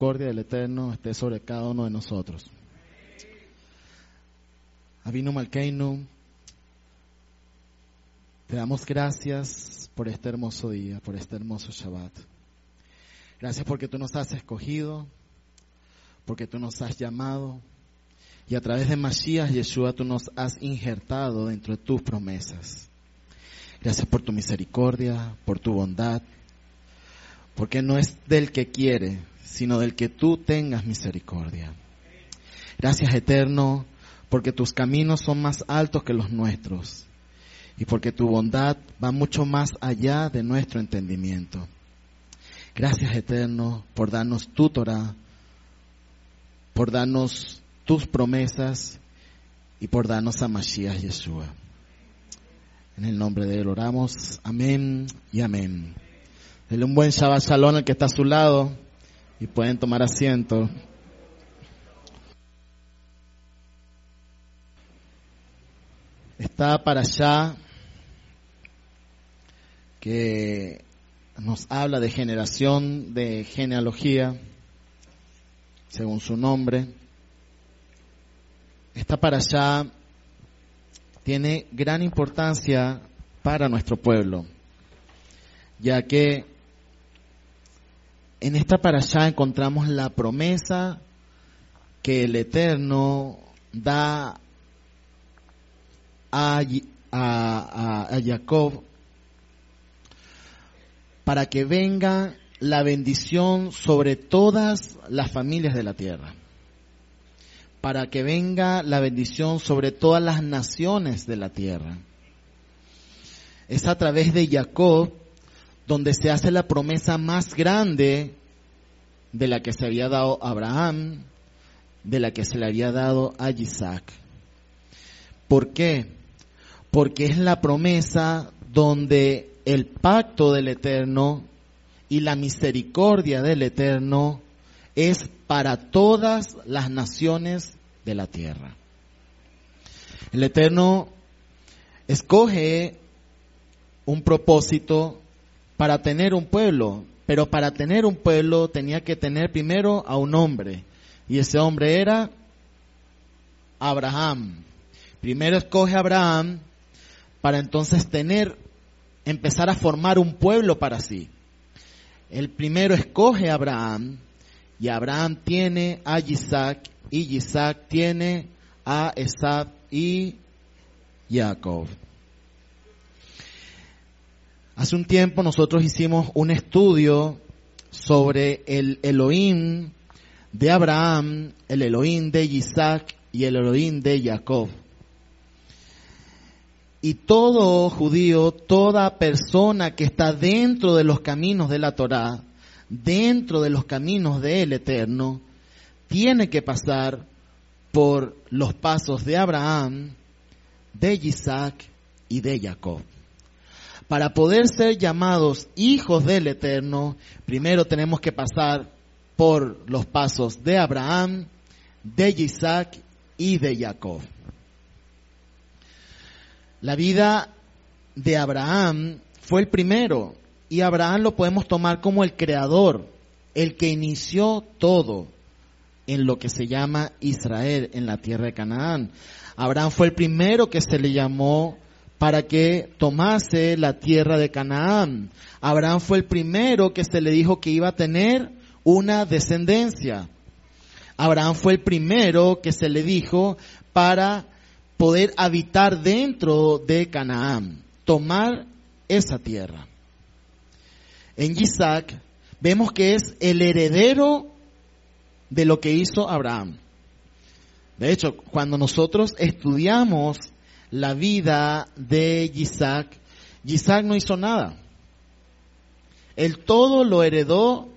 misericordia del Eterno esté sobre cada uno de nosotros. Avino Malkeinu, te damos gracias por este hermoso día, por este hermoso Shabbat. Gracias porque tú nos has escogido, porque tú nos has llamado y a través de Mashiach Yeshua tú nos has injertado dentro de tus promesas. Gracias por tu misericordia, por tu bondad, porque no es del que quiere, sino del que tú tengas misericordia. Gracias eterno, porque tus caminos son más altos que los nuestros y porque tu bondad va mucho más allá de nuestro entendimiento. Gracias eterno por darnos tu Torah, por darnos tus promesas y por darnos a Mashiach Yeshua. En el nombre de él oramos. Amén y amén. Dele un buen Shabbat Shalom al que está a su lado y pueden tomar asiento. Está para allá que nos habla de generación, de genealogía, según su nombre. Esta para allá tiene gran importancia para nuestro pueblo, ya que en esta para allá encontramos la promesa que el Eterno da a, a Jacob para que venga la bendición sobre todas las familias de la tierra, para que venga la bendición sobre todas las naciones de la tierra. Es a través de Jacob donde se hace la promesa más grande de la que se había dado a Abraham, de la que se le había dado a Isaac. ¿Por qué? Porque es la promesa donde el pacto del Eterno y la misericordia del Eterno es para todas las naciones de la tierra. El Eterno escoge un propósito para tener un pueblo, pero para tener un pueblo tenía que tener primero a un hombre, y ese hombre era Abraham. Primero escoge a Abraham para entonces tener empezar a formar un pueblo para sí. El primero escoge a Abraham y Abraham tiene a Isaac y Isaac tiene a Esab y Jacob. Hace un tiempo nosotros hicimos un estudio sobre el Elohim de Abraham, el Elohim de Isaac y el Elohim de Jacob. Y todo judío, toda persona que está dentro de los caminos de la Torá, dentro de los caminos del Eterno, tiene que pasar por los pasos de Abraham, de Isaac y de Jacob. Para poder ser llamados hijos del Eterno, primero tenemos que pasar por los pasos de Abraham, de Isaac y de Jacob. La vida de Abraham fue el primero y Abraham lo podemos tomar como el creador, el que inició todo en lo que se llama Israel, en la tierra de Canaán. Abraham fue el primero que se le llamó para que tomase la tierra de Canaán. Abraham fue el primero que se le dijo que iba a tener una descendencia. Abraham fue el primero que se le dijo para poder habitar dentro de Canaán, tomar esa tierra. En Isaac vemos que es el heredero de lo que hizo Abraham. De hecho, cuando nosotros estudiamos la vida de Isaac, Isaac no hizo nada. Él todo lo heredó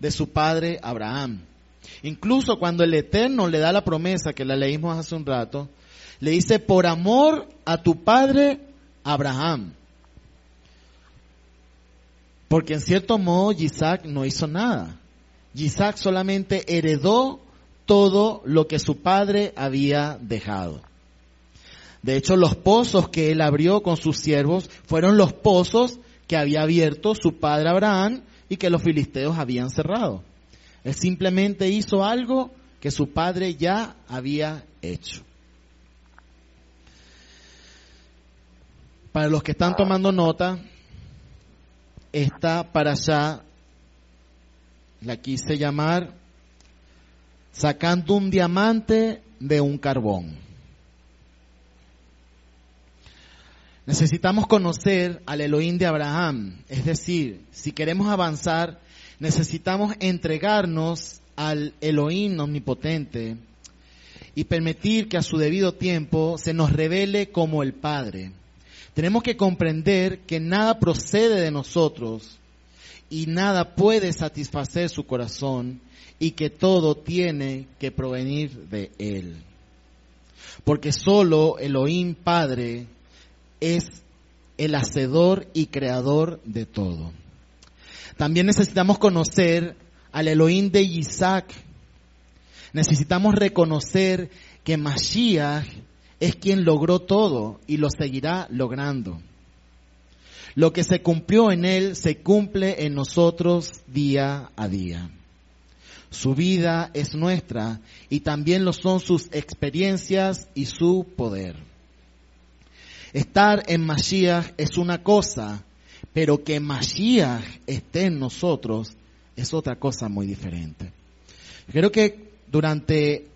de su padre Abraham. Incluso cuando el Eterno le da la promesa que la leímos hace un rato, le dice, por amor a tu padre Abraham. Porque en cierto modo Isaac no hizo nada. Isaac solamente heredó todo lo que su padre había dejado. De hecho, los pozos que él abrió con sus siervos fueron los pozos que había abierto su padre Abraham y que los filisteos habían cerrado. Él simplemente hizo algo que su padre ya había hecho. Para los que están tomando nota, esta para allá la quise llamar sacando un diamante de un carbón. Necesitamos conocer al Elohim de Abraham, es decir, si queremos avanzar, necesitamos entregarnos al Elohim omnipotente y permitir que a su debido tiempo se nos revele como el Padre. Tenemos que comprender que nada procede de nosotros y nada puede satisfacer su corazón y que todo tiene que provenir de Él. Porque solo Elohim Padre es el hacedor y creador de todo. También necesitamos conocer al Elohim de Isaac. Necesitamos reconocer que Mashiach es quien logró todo y lo seguirá logrando. Lo que se cumplió en él se cumple en nosotros día a día. Su vida es nuestra y también lo son sus experiencias y su poder. Estar en Mashiach es una cosa, pero que Mashiach esté en nosotros es otra cosa muy diferente. Creo que durante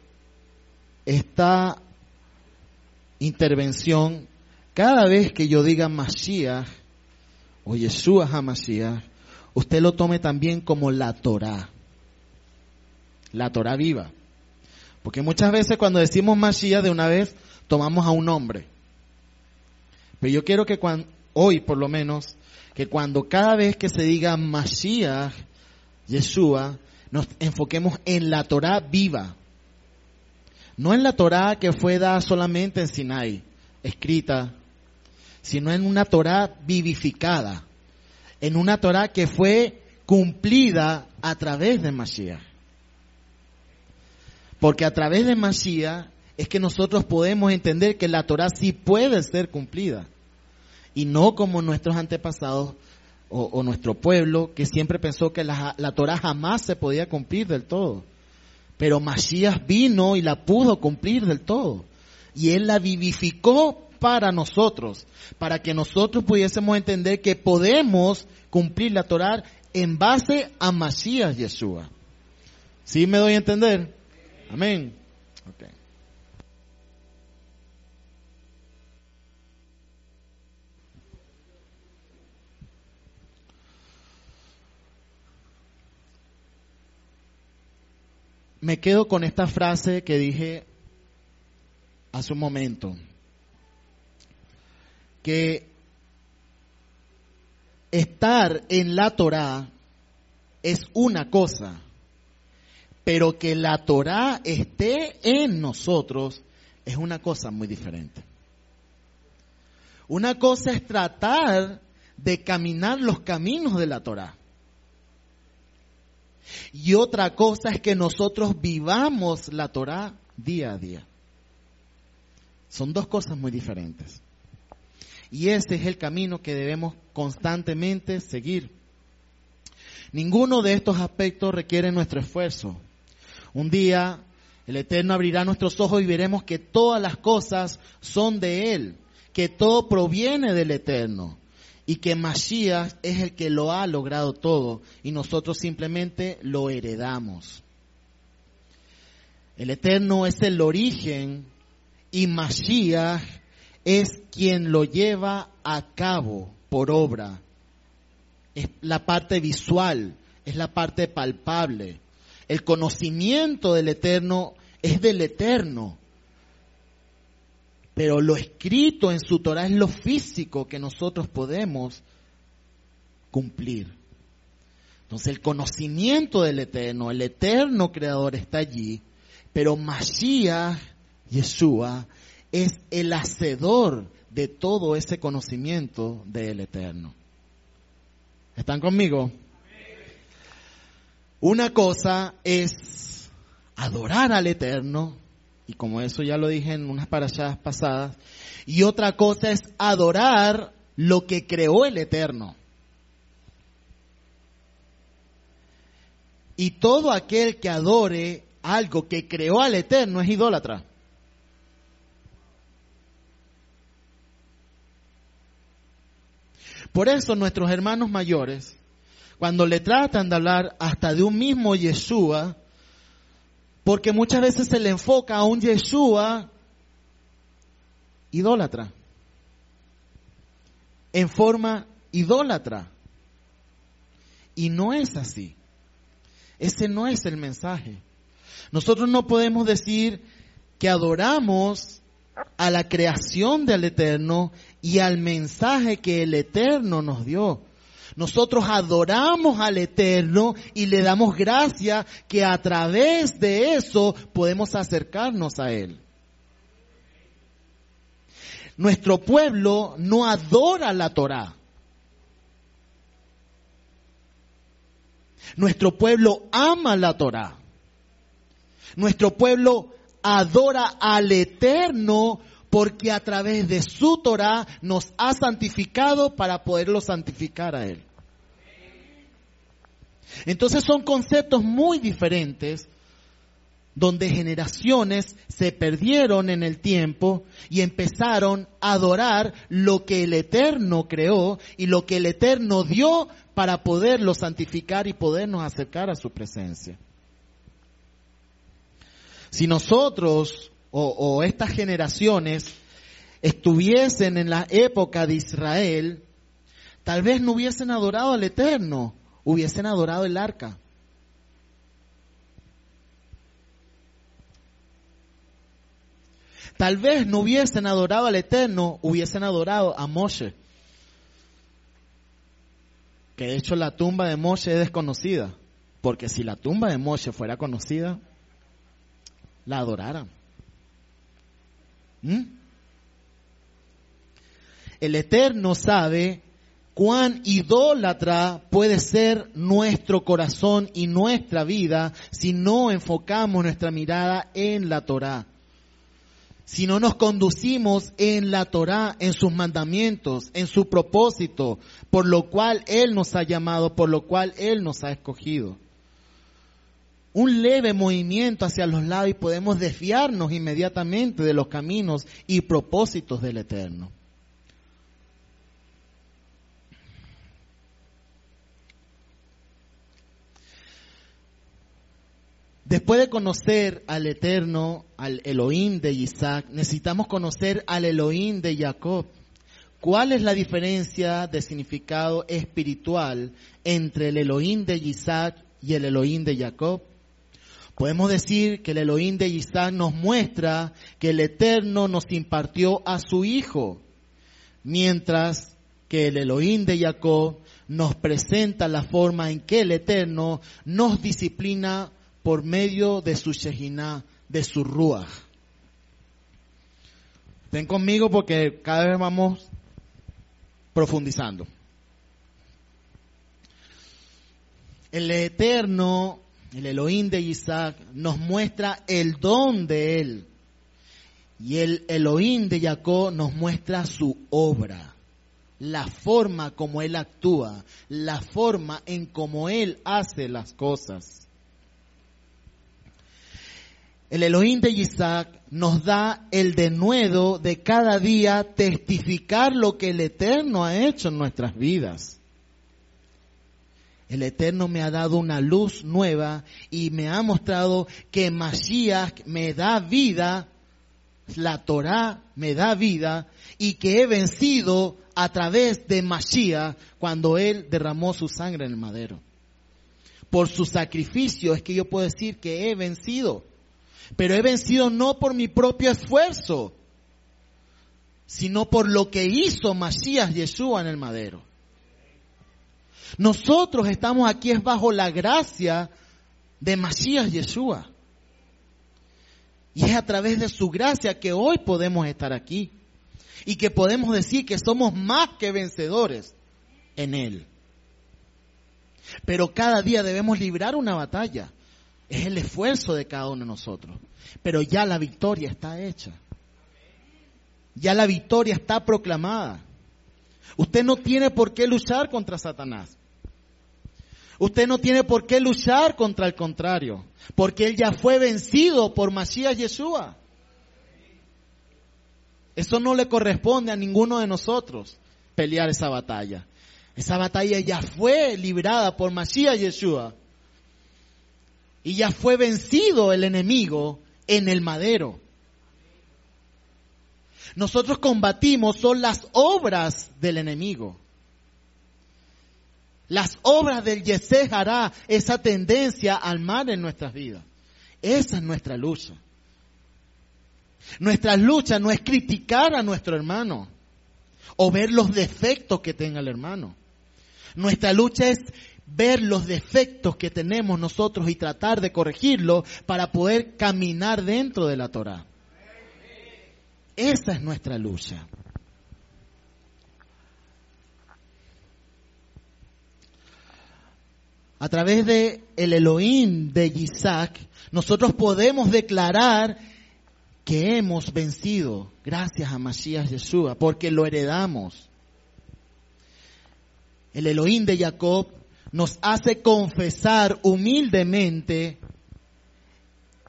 esta intervención, cada vez que yo diga Mashiach o Yeshua HaMashiach, usted lo tome también como la Torah, la Torah viva. Porque muchas veces cuando decimos Mashiach de una vez tomamos a un hombre. Pero yo quiero que cuando, hoy por lo menos, que cuando cada vez que se diga Mashiach, Yeshua, nos enfoquemos en la Torah viva. No en la Torah que fue dada solamente en Sinai, escrita, sino en una Torah vivificada. En una Torah que fue cumplida a través de Mashiach. Porque a través de Mashiach es que nosotros podemos entender que la Torah sí puede ser cumplida. Y no como nuestros antepasados o, nuestro pueblo que siempre pensó que la, la Torah jamás se podía cumplir del todo. Pero Masías vino y la pudo cumplir del todo. Y Él la vivificó para nosotros, para que nosotros pudiésemos entender que podemos cumplir la Torah en base a Masías Yeshua. ¿Sí me doy a entender? Amén. Me quedo con esta frase que dije hace un momento, que estar en la Torah es una cosa, pero que la Torah esté en nosotros es una cosa muy diferente. Una cosa es tratar de caminar los caminos de la Torah. Y otra cosa es que nosotros vivamos la Torah día a día. Son dos cosas muy diferentes. Y ese es el camino que debemos constantemente seguir. Ninguno de estos aspectos requiere nuestro esfuerzo. Un día el Eterno abrirá nuestros ojos y veremos que todas las cosas son de Él, que todo proviene del Eterno y que Mashiach es el que lo ha logrado todo y nosotros simplemente lo heredamos. El Eterno es el origen y Mashiach es quien lo lleva a cabo por obra. Es la parte visual, es la parte palpable. El conocimiento del Eterno es del Eterno pero lo escrito en su Torah es lo físico que nosotros podemos cumplir. Entonces el conocimiento del Eterno, el Eterno Creador está allí, pero Mashiach, Yeshua, es el hacedor de todo ese conocimiento del Eterno. ¿Están conmigo? Una cosa es adorar al Eterno y como eso ya lo dije en unas parachadas pasadas, y otra cosa es adorar lo que creó el Eterno. Y todo aquel que adore algo que creó al Eterno es idólatra. Por eso nuestros hermanos mayores, cuando le tratan de hablar hasta de un mismo Yeshua, porque muchas veces se le enfoca a un Yeshua idólatra, en forma idólatra. Y no es así. Ese no es el mensaje. Nosotros no podemos decir que adoramos a la creación del Eterno y al mensaje que el Eterno nos dio. Nosotros adoramos al Eterno y le damos gracia que a través de eso podemos acercarnos a Él. Nuestro pueblo no adora la Torah. Nuestro pueblo ama la Torah. Nuestro pueblo adora al Eterno porque a través de su Torah nos ha santificado para poderlo santificar a Él. Entonces son conceptos muy diferentes donde generaciones se perdieron en el tiempo y empezaron a adorar lo que el Eterno creó y lo que el Eterno dio para poderlo santificar y podernos acercar a su presencia. Si nosotros o, estas generaciones estuviesen en la época de Israel, tal vez no hubiesen adorado al Eterno, hubiesen adorado el arca. Tal vez no hubiesen adorado al Eterno, hubiesen adorado a Moshe. Que de hecho la tumba de Moshe es desconocida. Porque si la tumba de Moshe fuera conocida, la adoraran. ¿Mm? El Eterno sabe cuán idólatra puede ser nuestro corazón y nuestra vida si no enfocamos nuestra mirada en la Torah. Si no nos conducimos en la Torah, en sus mandamientos, en su propósito, por lo cual Él nos ha llamado, por lo cual Él nos ha escogido un leve movimiento hacia los lados y podemos desviarnos inmediatamente de los caminos y propósitos del Eterno. Después de conocer al Eterno, al Elohim de Isaac, necesitamos conocer al Elohim de Jacob. ¿Cuál es la diferencia de significado espiritual entre el Elohim de Isaac y el Elohim de Jacob? Podemos decir que el Elohim de Isaac nos muestra que el Eterno nos impartió a su Hijo, mientras que el Elohim de Jacob nos presenta la forma en que el Eterno nos disciplina por medio de su Shekinah, de su Ruach. Ven conmigo porque cada vez vamos profundizando. El Eterno el Elohim de Isaac, nos muestra el don de él. Y el Elohim de Jacob nos muestra su obra, la forma como él actúa, la forma en como él hace las cosas. El Elohim de Isaac nos da el denuedo de cada día testificar lo que el Eterno ha hecho en nuestras vidas. El Eterno me ha dado una luz nueva y me ha mostrado que Mashiach me da vida, la Torah me da vida y que he vencido a través de Mashiach cuando Él derramó su sangre en el madero. Por su sacrificio es que yo puedo decir que he vencido. Pero he vencido no por mi propio esfuerzo, sino por lo que hizo Mashiach Yeshua en el madero. Nosotros estamos aquí es bajo la gracia de Masías Yeshua. Y es a través de su gracia que hoy podemos estar aquí. Y que podemos decir que somos más que vencedores en Él. Pero cada día debemos librar una batalla. Es el esfuerzo de cada uno de nosotros. Pero ya la victoria está hecha. Ya la victoria está proclamada. Usted no tiene por qué luchar contra Satanás. Usted no tiene por qué luchar contra el contrario, porque él ya fue vencido por Masías Yeshua. Eso no le corresponde a ninguno de nosotros pelear esa batalla. Esa batalla ya fue librada por Masías Yeshua. Y ya fue vencido el enemigo en el madero. Nosotros combatimos son las obras del enemigo. Las obras del Yesé hará esa tendencia al mal en nuestras vidas. Esa es nuestra lucha. Nuestra lucha no es criticar a nuestro hermano o ver los defectos que tenga el hermano. Nuestra lucha es ver los defectos que tenemos nosotros y tratar de corregirlos para poder caminar dentro de la Torah. Esa es nuestra lucha. A través de el Elohim de Isaac, nosotros podemos declarar que hemos vencido gracias a Masías Yeshua, porque lo heredamos. El Elohim de Jacob nos hace confesar humildemente,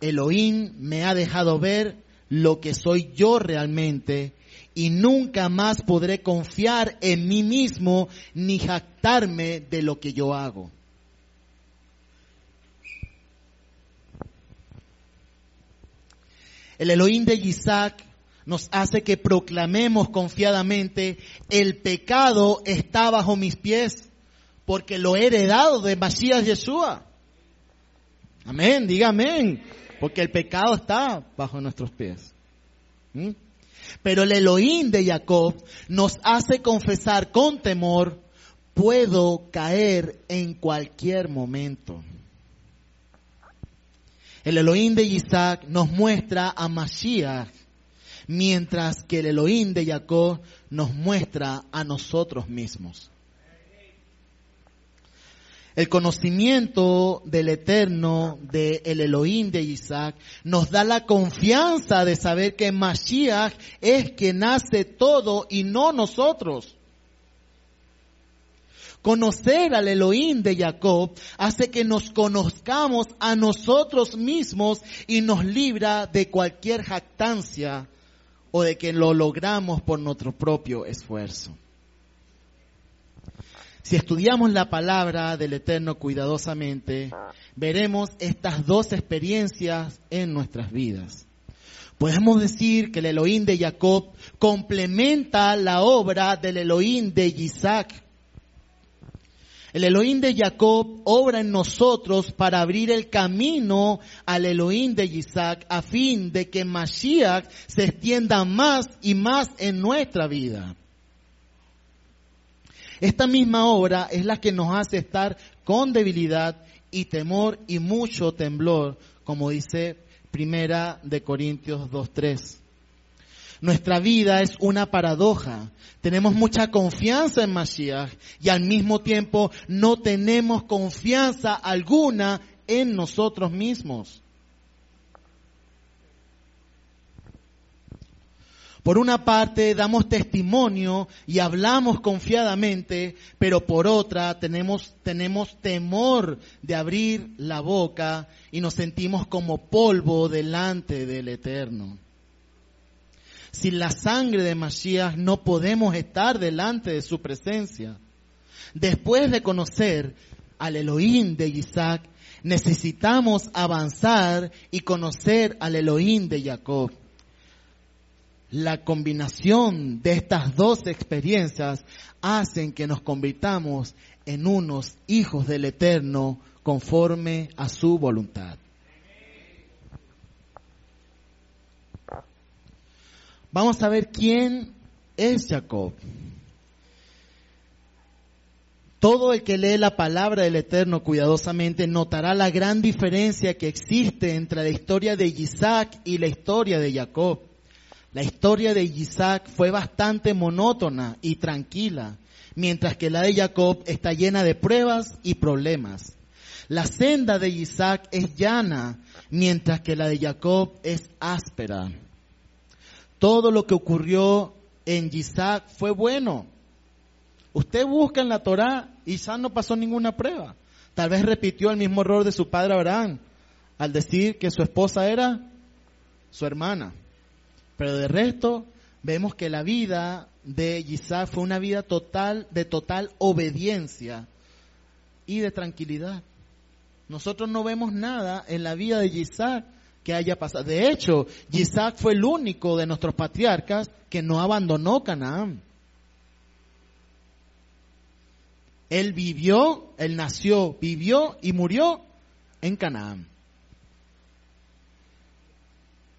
Elohim me ha dejado ver lo que soy yo realmente y nunca más podré confiar en mí mismo ni jactarme de lo que yo hago. El Elohim de Isaac nos hace que proclamemos confiadamente, el pecado está bajo mis pies, porque lo he heredado de Masías Yeshua. Amén, diga amén, porque el pecado está bajo nuestros pies. ¿Mm? Pero el Elohim de Jacob nos hace confesar con temor, puedo caer en cualquier momento. El Elohim de Isaac nos muestra a Mashiach, mientras que el Elohim de Jacob nos muestra a nosotros mismos. El conocimiento del eterno, del el Elohim de Isaac, nos da la confianza de saber que Mashiach es quien hace todo y no nosotros. Conocer al Elohim de Jacob hace que nos conozcamos a nosotros mismos y nos libra de cualquier jactancia o de que lo logramos por nuestro propio esfuerzo. Si estudiamos la palabra del Eterno cuidadosamente, veremos estas dos experiencias en nuestras vidas. Podemos decir que el Elohim de Jacob complementa la obra del Elohim de Isaac el Elohim de Jacob obra en nosotros para abrir el camino al Elohim de Isaac a fin de que Mashiach se extienda más y más en nuestra vida. Esta misma obra es la que nos hace estar con debilidad y temor y mucho temblor, como dice Primera de Corintios 2.3. Nuestra vida es una paradoja. Tenemos mucha confianza en Mashiach y al mismo tiempo no tenemos confianza alguna en nosotros mismos. Por una parte damos testimonio y hablamos confiadamente, pero por otra tenemos, tenemos temor de abrir la boca y nos sentimos como polvo delante del Eterno. Sin la sangre de Mashiach no podemos estar delante de su presencia. Después de conocer al Elohim de Isaac, necesitamos avanzar y conocer al Elohim de Jacob. La combinación de estas dos experiencias hacen que nos convirtamos en unos hijos del Eterno conforme a su voluntad. Vamos a ver quién es Jacob. Todo el que lee la palabra del Eterno cuidadosamente notará la gran diferencia que existe entre la historia de Isaac y la historia de Jacob. La historia de Isaac fue bastante monótona y tranquila, mientras que la de Jacob está llena de pruebas y problemas. La senda de Isaac es llana, mientras que la de Jacob es áspera todo lo que ocurrió en Isaac fue bueno. Usted busca en la Torá, Isaac no pasó ninguna prueba. Tal vez repitió el mismo error de su padre Abraham al decir que su esposa era su hermana. Pero de resto, vemos que la vida de Isaac fue una vida total, de total obediencia y de tranquilidad. Nosotros no vemos nada en la vida de Isaac que haya pasado. De hecho, Isaac fue el único de nuestros patriarcas que no abandonó Canaán. Él vivió, él nació, vivió y murió en Canaán.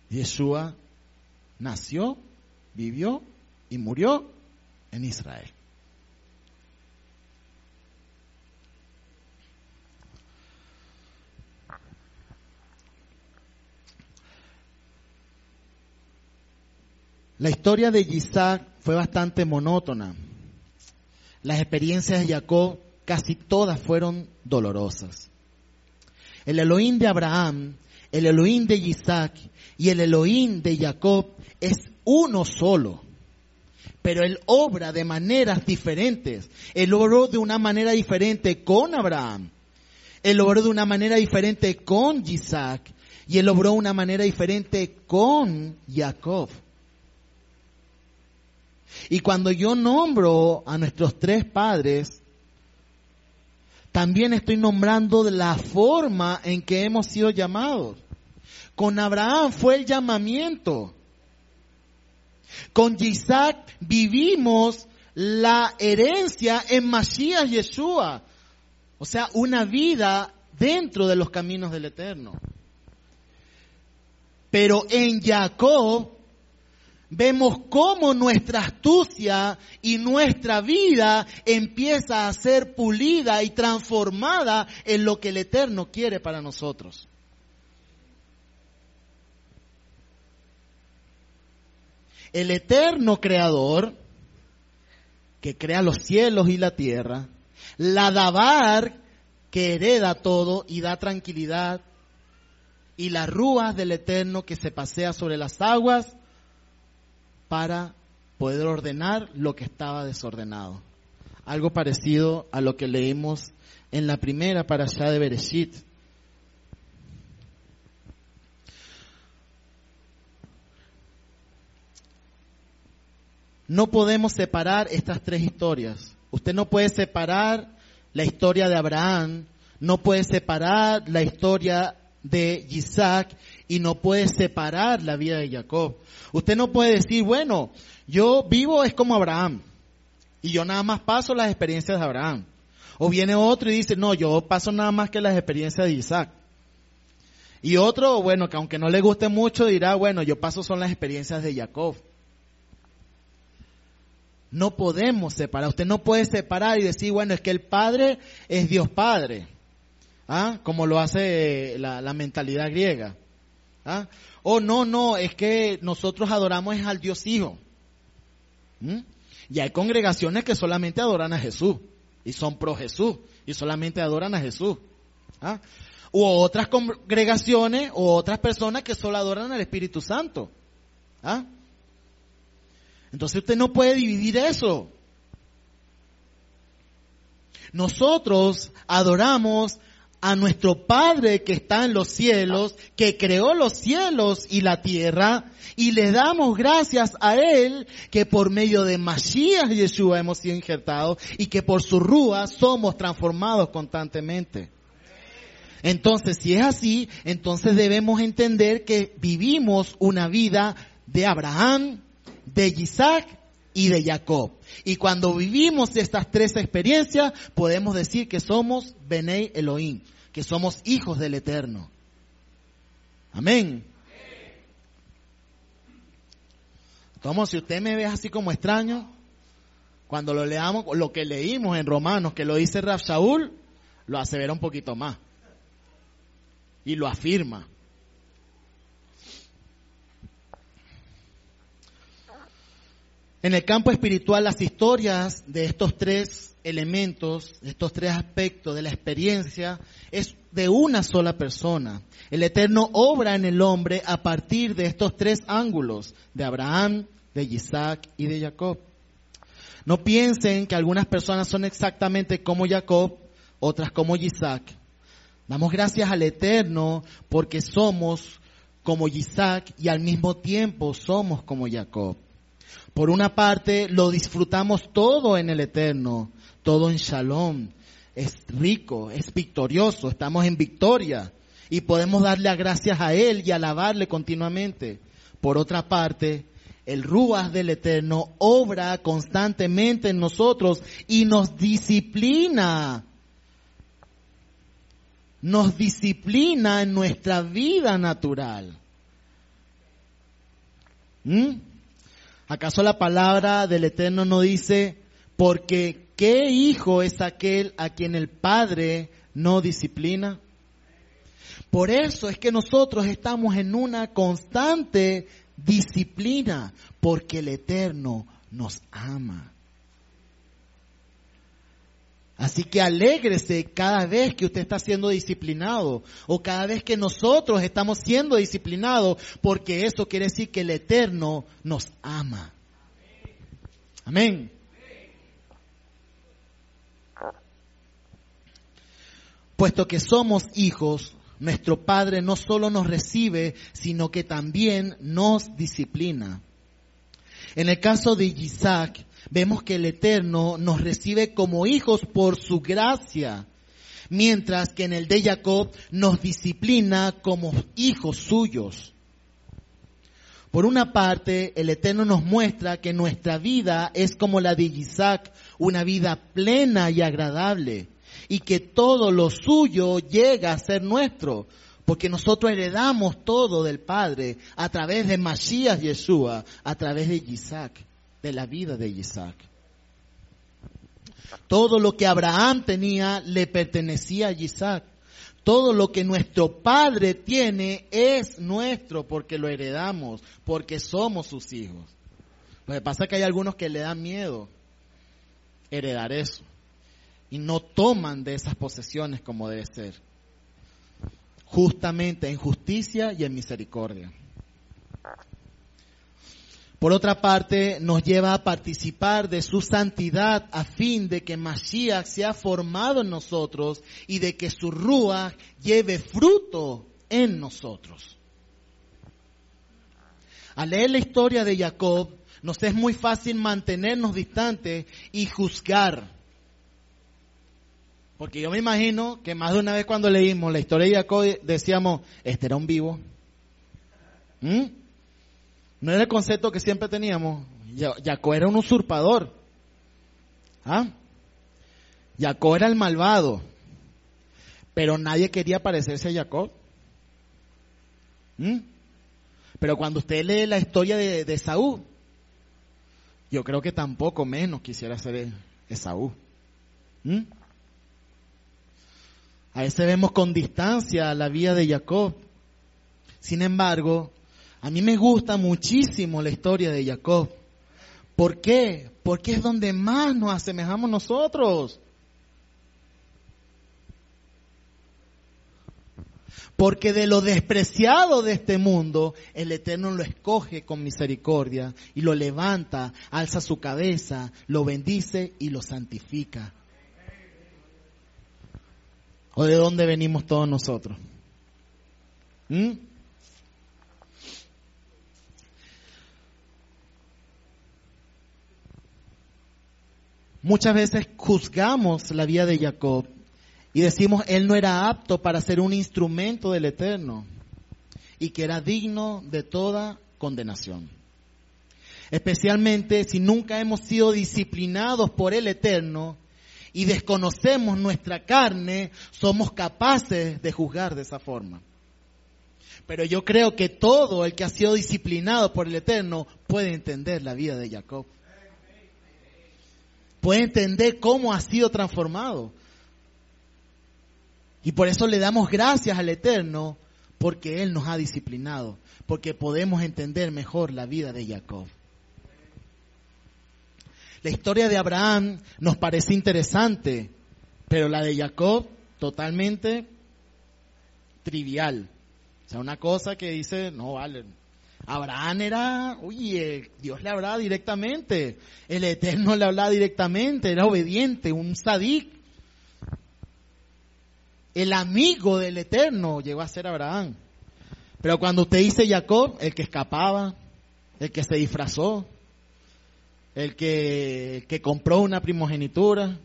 Yeshua nació, vivió y murió en Israel. La historia de Isaac fue bastante monótona. Las experiencias de Jacob casi todas fueron dolorosas. El Elohim de Abraham, el Elohim de Isaac y el Elohim de Jacob es uno solo. Pero él obra de maneras diferentes. Él obró de una manera diferente con Abraham. Él obró de una manera diferente con Isaac. Y él obró de una manera diferente con Jacob. Y cuando yo nombro a nuestros tres padres, también estoy nombrando la forma en que hemos sido llamados. Con Abraham fue el llamamiento. Con Isaac vivimos la herencia en Mashiach Yeshua. O sea, una vida dentro de los caminos del Eterno. Pero en Jacob vemos cómo nuestra astucia y nuestra vida empieza a ser pulida y transformada en lo que el Eterno quiere para nosotros. El eterno creador, que crea los cielos y la tierra, la Dabar, que hereda todo y da tranquilidad, y las rúas del eterno que se pasea sobre las aguas, para poder ordenar lo que estaba desordenado. Algo parecido a lo que leímos en la primera para allá de Bereshit. No podemos separar estas tres historias. Usted no puede separar la historia de Abraham, no puede separar la historia de Isaac y no puede separar la vida de Jacob. Usted no puede decir, bueno, yo vivo es como Abraham y yo nada más paso las experiencias de Abraham. O viene otro y dice, no, yo paso nada más que las experiencias de Isaac. Y otro, bueno, que aunque no le guste mucho, dirá, bueno, yo paso son las experiencias de Jacob. No podemos separar. Usted no puede separar y decir, bueno, es que el Padre es Dios Padre. ¿Ah? Como lo hace la, mentalidad griega. ¿Ah? Oh, no, no, es que nosotros adoramos al Dios Hijo. ¿Mm? Y hay congregaciones que solamente adoran a Jesús y son pro Jesús y solamente adoran a Jesús. ¿Ah? U otras congregaciones o otras personas que solo adoran al Espíritu Santo. ¿Ah? Entonces usted no puede dividir eso. Nosotros adoramos a nuestro Padre que está en los cielos, que creó los cielos y la tierra, y le damos gracias a Él que por medio de Mashiach Yeshua hemos sido injertados y que por su rúa somos transformados constantemente. Entonces, si es así, entonces debemos entender que vivimos una vida de Abraham, de Isaac y de Jacob. Y cuando vivimos estas tres experiencias, podemos decir que somos Benei Elohim, que somos hijos del Eterno. Amén. Como si usted me ve así como extraño, cuando lo leamos, lo que leímos en Romanos, que lo dice Rab Shaul, lo asevera un poquito más. Y lo afirma. En el campo espiritual, las historias de estos tres elementos, estos tres aspectos de la experiencia, es de una sola persona. El Eterno obra en el hombre a partir de estos tres ángulos, de Abraham, de Isaac y de Jacob. No piensen que algunas personas son exactamente como Jacob, otras como Isaac. Damos gracias al Eterno porque somos como Isaac y al mismo tiempo somos como Jacob. Por una parte, lo disfrutamos todo en el Eterno, todo en Shalom. Es rico, es victorioso, estamos en victoria y podemos darle gracias a Él y alabarle continuamente. Por otra parte, el Ruach del Eterno obra constantemente en nosotros y nos disciplina. Nos disciplina en nuestra vida natural. ¿Mm? ¿Acaso la palabra del Eterno no dice, porque qué hijo es aquel a quien el Padre no disciplina? Por eso es que nosotros estamos en una constante disciplina, porque el Eterno nos ama. Así que alégrese cada vez que usted está siendo disciplinado o cada vez que nosotros estamos siendo disciplinados, porque eso quiere decir que el Eterno nos ama. Amén. Puesto que somos hijos, nuestro Padre no solo nos recibe, sino que también nos disciplina. En el caso de Isaac, vemos que el Eterno nos recibe como hijos por su gracia, mientras que en el de Jacob nos disciplina como hijos suyos. Por una parte, el Eterno nos muestra que nuestra vida es como la de Isaac, una vida plena y agradable, y que todo lo suyo llega a ser nuestro, porque nosotros heredamos todo del Padre a través de Masías Yeshua, a través de Isaac, de la vida de Isaac. Todo lo que Abraham tenía le pertenecía a Isaac. Todo lo que nuestro Padre tiene es nuestro porque lo heredamos, porque somos sus hijos. Lo que pasa es que hay algunos que le dan miedo heredar eso y no toman de esas posesiones como debe ser. Justamente en justicia y en misericordia. Por otra parte, nos lleva a participar de su santidad a fin de que Mashiach sea formado en nosotros y de que su Ruach lleve fruto en nosotros. Al leer la historia de Jacob, nos es muy fácil mantenernos distantes y juzgar. Porque yo me imagino que más de una vez cuando leímos la historia de Jacob decíamos, este era un vivo. ¿Mm? No era el concepto que siempre teníamos. Jacob era un usurpador. ¿Ah? Jacob era el malvado. Pero nadie quería parecerse a Jacob. ¿Mm? Pero cuando usted lee la historia de, Saúl, yo creo que tampoco menos quisiera ser Esaú. ¿Mm? A veces vemos con distancia la vida de Jacob. Sin embargo, a mí me gusta muchísimo la historia de Jacob. ¿Por qué? Porque es donde más nos asemejamos nosotros. Porque de lo despreciado de este mundo, el Eterno lo escoge con misericordia y lo levanta, alza su cabeza, lo bendice y lo santifica. ¿O de dónde venimos todos nosotros? ¿Mm? Muchas veces juzgamos la vida de Jacob y decimos, él no era apto para ser un instrumento del Eterno y que era digno de toda condenación. Especialmente si nunca hemos sido disciplinados por el Eterno y desconocemos nuestra carne, somos capaces de juzgar de esa forma. Pero yo creo que todo el que ha sido disciplinado por el Eterno puede entender la vida de Jacob puede entender cómo ha sido transformado. Y por eso le damos gracias al Eterno, porque Él nos ha disciplinado, porque podemos entender mejor la vida de Jacob. La historia de Abraham nos parece interesante, pero la de Jacob totalmente trivial. O sea, una cosa que dice, no vale, Abraham era, oye, Dios le hablaba directamente, el Eterno le hablaba directamente, era obediente, un sadik. el amigo del Eterno llegó a ser Abraham. Pero cuando usted dice Jacob, el que escapaba, el que se disfrazó, el que, que compró una primogenitura,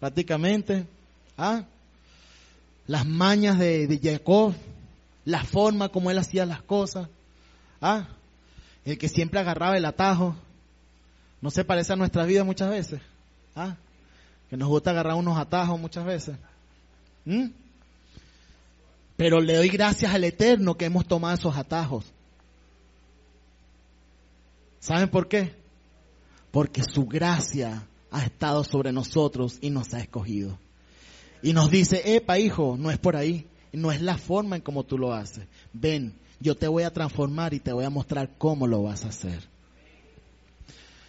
prácticamente, ¿ah? las mañas de, de Jacob, la forma como él hacía las cosas, ¿ah? el que siempre agarraba el atajo, no se parece a nuestra vida muchas veces, ¿ah? que nos gusta agarrar unos atajos muchas veces. ¿Mm? Pero le doy gracias al Eterno que hemos tomado esos atajos. ¿Saben por qué? Porque su gracia ha estado sobre nosotros y nos ha escogido. Y nos dice, epa hijo, no es por ahí, no es la forma en cómo tú lo haces. Ven, yo te voy a transformar y te voy a mostrar cómo lo vas a hacer.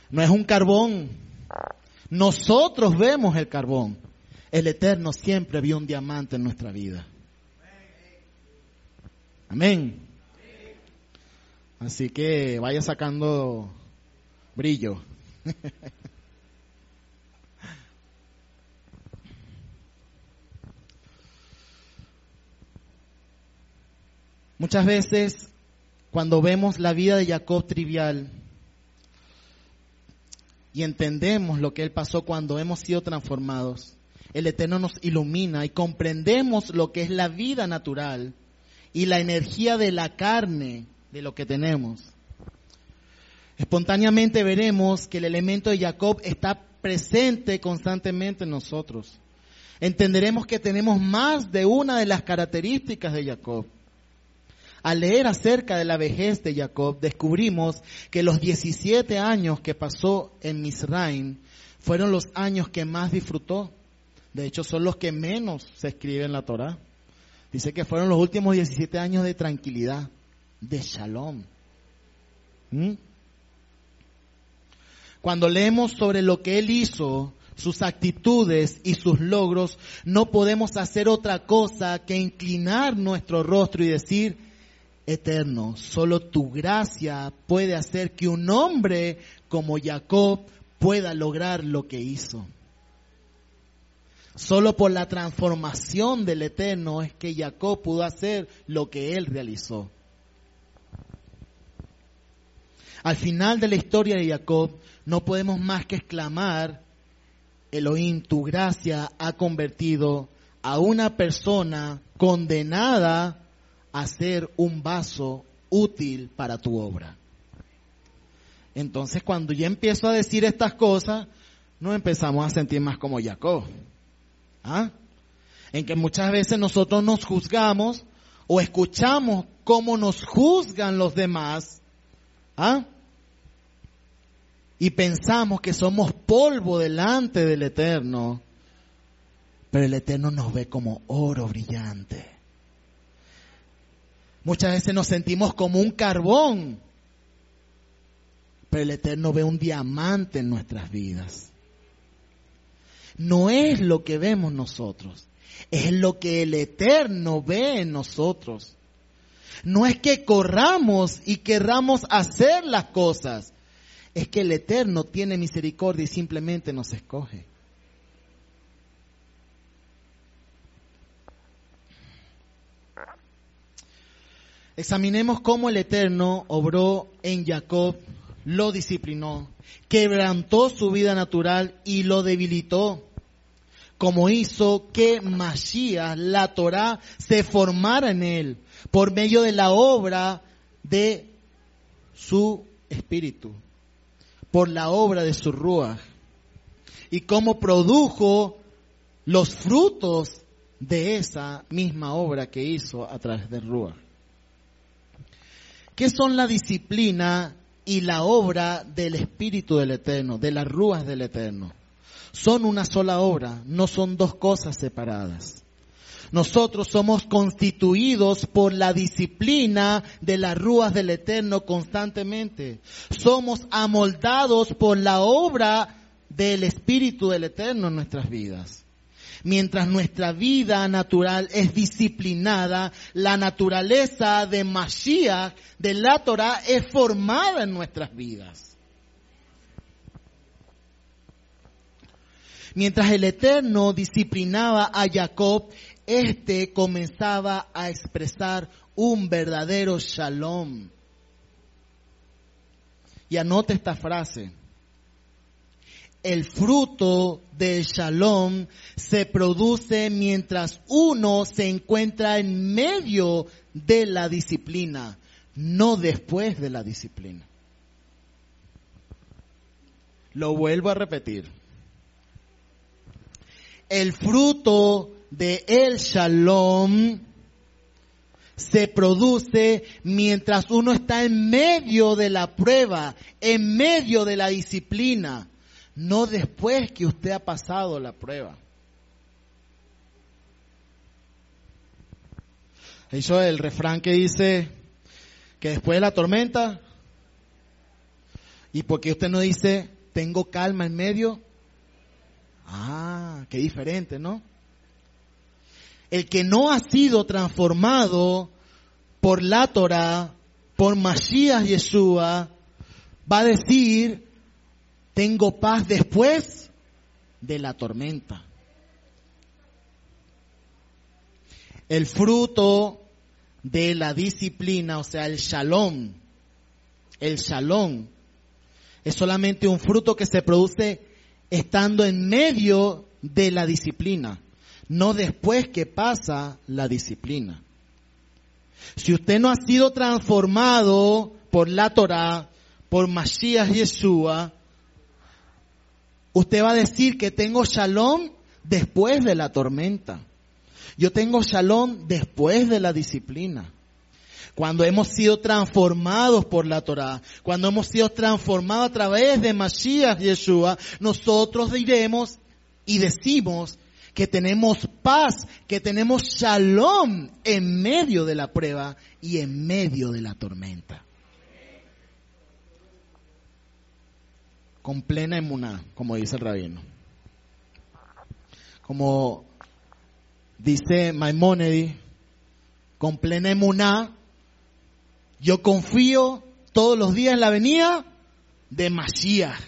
No es un carbón. Nosotros vemos el carbón. El Eterno siempre vio un diamante en nuestra vida. Amén. Así que vaya sacando brillo. Muchas veces cuando vemos la vida de Jacob trivial y entendemos lo que él pasó cuando hemos sido transformados, el Eterno nos ilumina y comprendemos lo que es la vida natural y la energía de la carne de lo que tenemos. Espontáneamente veremos que el elemento de Jacob está presente constantemente en nosotros. Entenderemos que tenemos más de una de las características de Jacob. Al leer acerca de la vejez de Jacob, descubrimos que los 17 años que pasó en Misraim fueron los años que más disfrutó. De hecho, son los que menos se escribe en la Torah. Dice que fueron los últimos 17 años de tranquilidad, de shalom. ¿Mm? Cuando leemos sobre lo que Él hizo, sus actitudes y sus logros, no podemos hacer otra cosa que inclinar nuestro rostro y decir, Eterno, solo tu gracia puede hacer que un hombre como Jacob pueda lograr lo que hizo. Solo por la transformación del Eterno es que Jacob pudo hacer lo que él realizó. Al final de la historia de Jacob no podemos más que exclamar, Elohim, tu gracia ha convertido a una persona condenada a ser un vaso útil para tu obra. Entonces cuando ya empiezo a decir estas cosas, nos empezamos a sentir más como Jacob. ¿Ah? En que muchas veces nosotros nos juzgamos o escuchamos cómo nos juzgan los demás. ¿Ah? Y pensamos que somos polvo delante del Eterno. Pero el Eterno nos ve como oro brillante. Muchas veces nos sentimos como un carbón. Pero el Eterno ve un diamante en nuestras vidas no es lo que vemos nosotros, es lo que el Eterno ve en nosotros. No es que corramos y querramos hacer las cosas, es que el Eterno tiene misericordia y simplemente nos escoge. Examinemos cómo el Eterno obró en Jacob, lo disciplinó, quebrantó su vida natural y lo debilitó como hizo que Mashiach, la Torah, se formara en él por medio de la obra de su espíritu, por la obra de su Ruach, y cómo produjo los frutos de esa misma obra que hizo a través de Ruach. ¿Qué son la disciplina y la obra del Espíritu del Eterno, de las Ruas del Eterno? son una sola obra, no son dos cosas separadas. Nosotros somos constituidos por la disciplina de las rúas del Eterno constantemente. Somos amoldados por la obra del Espíritu del Eterno en nuestras vidas. Mientras nuestra vida natural es disciplinada, la naturaleza de Mashiach, de la Torah, es formada en nuestras vidas. Mientras el Eterno disciplinaba a Jacob, este comenzaba a expresar un verdadero shalom. Y anote esta frase. El fruto del shalom se produce mientras uno se encuentra en medio de la disciplina, no después de la disciplina. Lo vuelvo a repetir. El fruto de el shalom se produce mientras uno está en medio de la prueba, en medio de la disciplina, no después que usted ha pasado la prueba. Eso es el refrán que dice que después de la tormenta, y porque usted no dice, tengo calma en medio. Ah, qué diferente, ¿no? El que no ha sido transformado por la Torah, por Mashiach Yeshua, va a decir, tengo paz después de la tormenta. El fruto de la disciplina, o sea, el shalom, el shalom, es solamente un fruto que se produce estando en medio de la disciplina, no después que pasa la disciplina. Si usted no ha sido transformado por la Torah, por Mashiach Yeshua, usted va a decir que tengo shalom después de la tormenta. Yo tengo shalom después de la disciplina cuando hemos sido transformados por la Torah, cuando hemos sido transformados a través de Mashiach Yeshua, nosotros diremos y decimos que tenemos paz, que tenemos shalom en medio de la prueba y en medio de la tormenta. Con plena emuná, como dice el rabino. Como dice Maimonides, con plena emuná yo confío todos los días en la venida de Mashiach.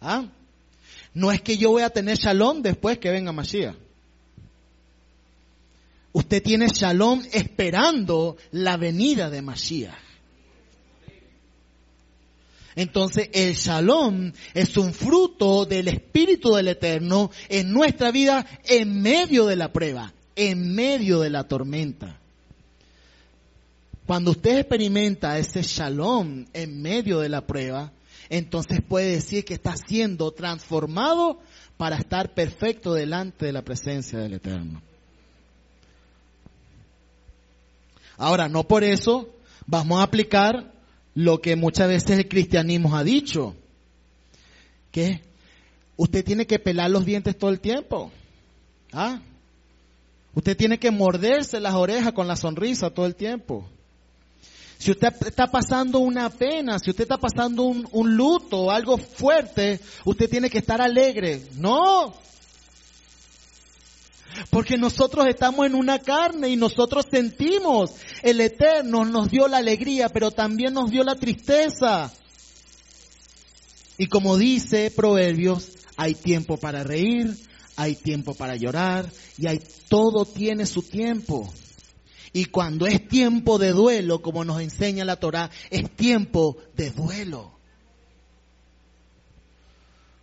¿Ah? No es que yo voy a tener shalom después que venga Mashiach. Usted tiene shalom esperando la venida de Mashiach. Entonces el shalom es un fruto del Espíritu del Eterno en nuestra vida en medio de la prueba, en medio de la tormenta. Cuando usted experimenta ese shalom en medio de la prueba, entonces puede decir que está siendo transformado para estar perfecto delante de la presencia del Eterno. Ahora, no por eso vamos a aplicar lo que muchas veces el cristianismo ha dicho, que usted tiene que pelar los dientes todo el tiempo. ¿Ah? Usted tiene que morderse las orejas con la sonrisa todo el tiempo. Si usted está pasando una pena, si usted está pasando un, un luto, algo fuerte, usted tiene que estar alegre. No. Porque nosotros estamos en una carne y nosotros sentimos. El Eterno nos dio la alegría, pero también nos dio la tristeza. Y como dice Proverbios, hay tiempo para reír, hay tiempo para llorar y hay todo tiene su tiempo. Y cuando es tiempo de duelo, como nos enseña la Torah, es tiempo de duelo.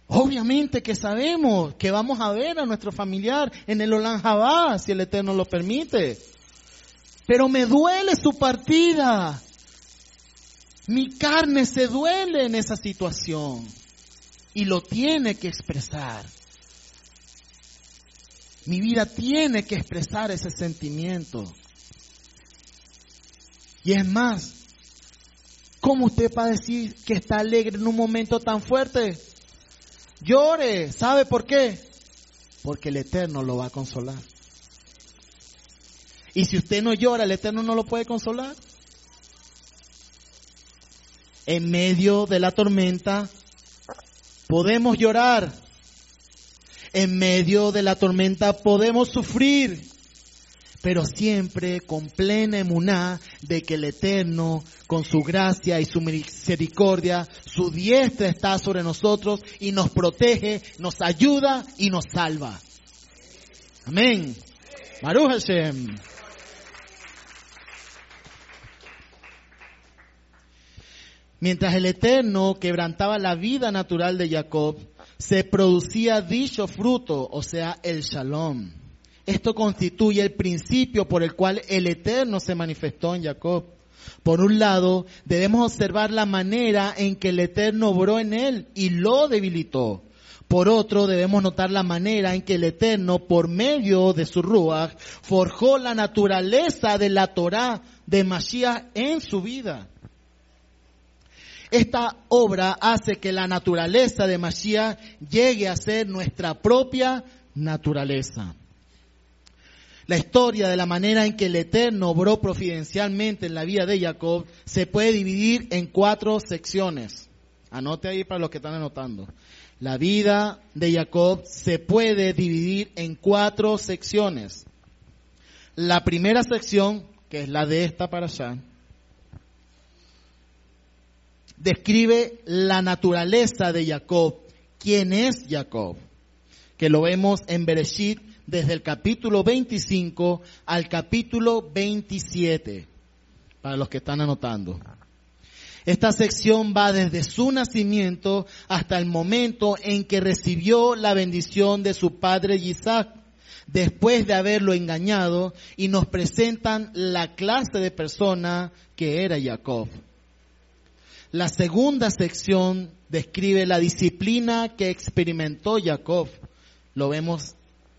Obviamente que sabemos que vamos a ver a nuestro familiar en el Olan si el Eterno lo permite. Pero me duele su partida. Mi carne se duele en esa situación. Y lo tiene que expresar. Mi vida tiene que expresar ese sentimiento. Y es más, ¿cómo usted va a decir que está alegre en un momento tan fuerte? Llore, ¿sabe por qué? Porque el Eterno lo va a consolar. Y si usted no llora, el Eterno no lo puede consolar. En medio de la tormenta podemos llorar. En medio de la tormenta podemos sufrir pero siempre con plena emuná de que el Eterno, con su gracia y su misericordia, su diestra está sobre nosotros y nos protege, nos ayuda y nos salva. Amén. Baruch Hashem. Mientras el Eterno quebrantaba la vida natural de Jacob, se producía dicho fruto, o sea, el shalom. Esto constituye el principio por el cual el Eterno se manifestó en Jacob. Por un lado, debemos observar la manera en que el Eterno obró en él y lo debilitó. Por otro, debemos notar la manera en que el Eterno, por medio de su Ruach, forjó la naturaleza de la Torah de Mashiach en su vida. Esta obra hace que la naturaleza de Mashiach llegue a ser nuestra propia naturaleza. La historia de la manera en que el Eterno obró providencialmente en la vida de Jacob se puede dividir en cuatro secciones. Anote ahí para los que están anotando. La vida de Jacob se puede dividir en cuatro secciones. La primera sección, que es la de esta para allá, describe la naturaleza de Jacob. ¿Quién es Jacob? Que lo vemos en Bereshit desde el capítulo 25 al capítulo 27, para los que están anotando. Esta sección va desde su nacimiento hasta el momento en que recibió la bendición de su padre Isaac, después de haberlo engañado, y nos presentan la clase de persona que era Jacob. La segunda sección describe la disciplina que experimentó Jacob. Lo vemos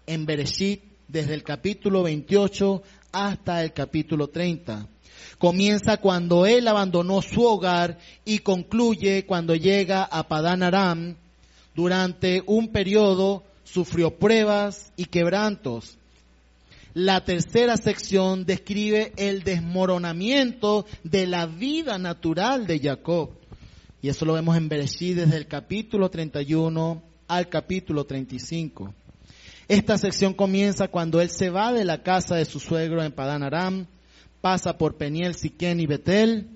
en Bereshit desde el capítulo 28 hasta el capítulo 30. Comienza cuando él abandonó su hogar y concluye cuando llega a Padán Aram. Durante un periodo sufrió pruebas y quebrantos. La tercera sección describe el desmoronamiento de la vida natural de Jacob. Y eso lo vemos en Bereshit desde el capítulo 31 al capítulo 35. Esta sección comienza cuando él se va de la casa de su suegro en Padán Aram, pasa por Peniel, Siquén y Betel,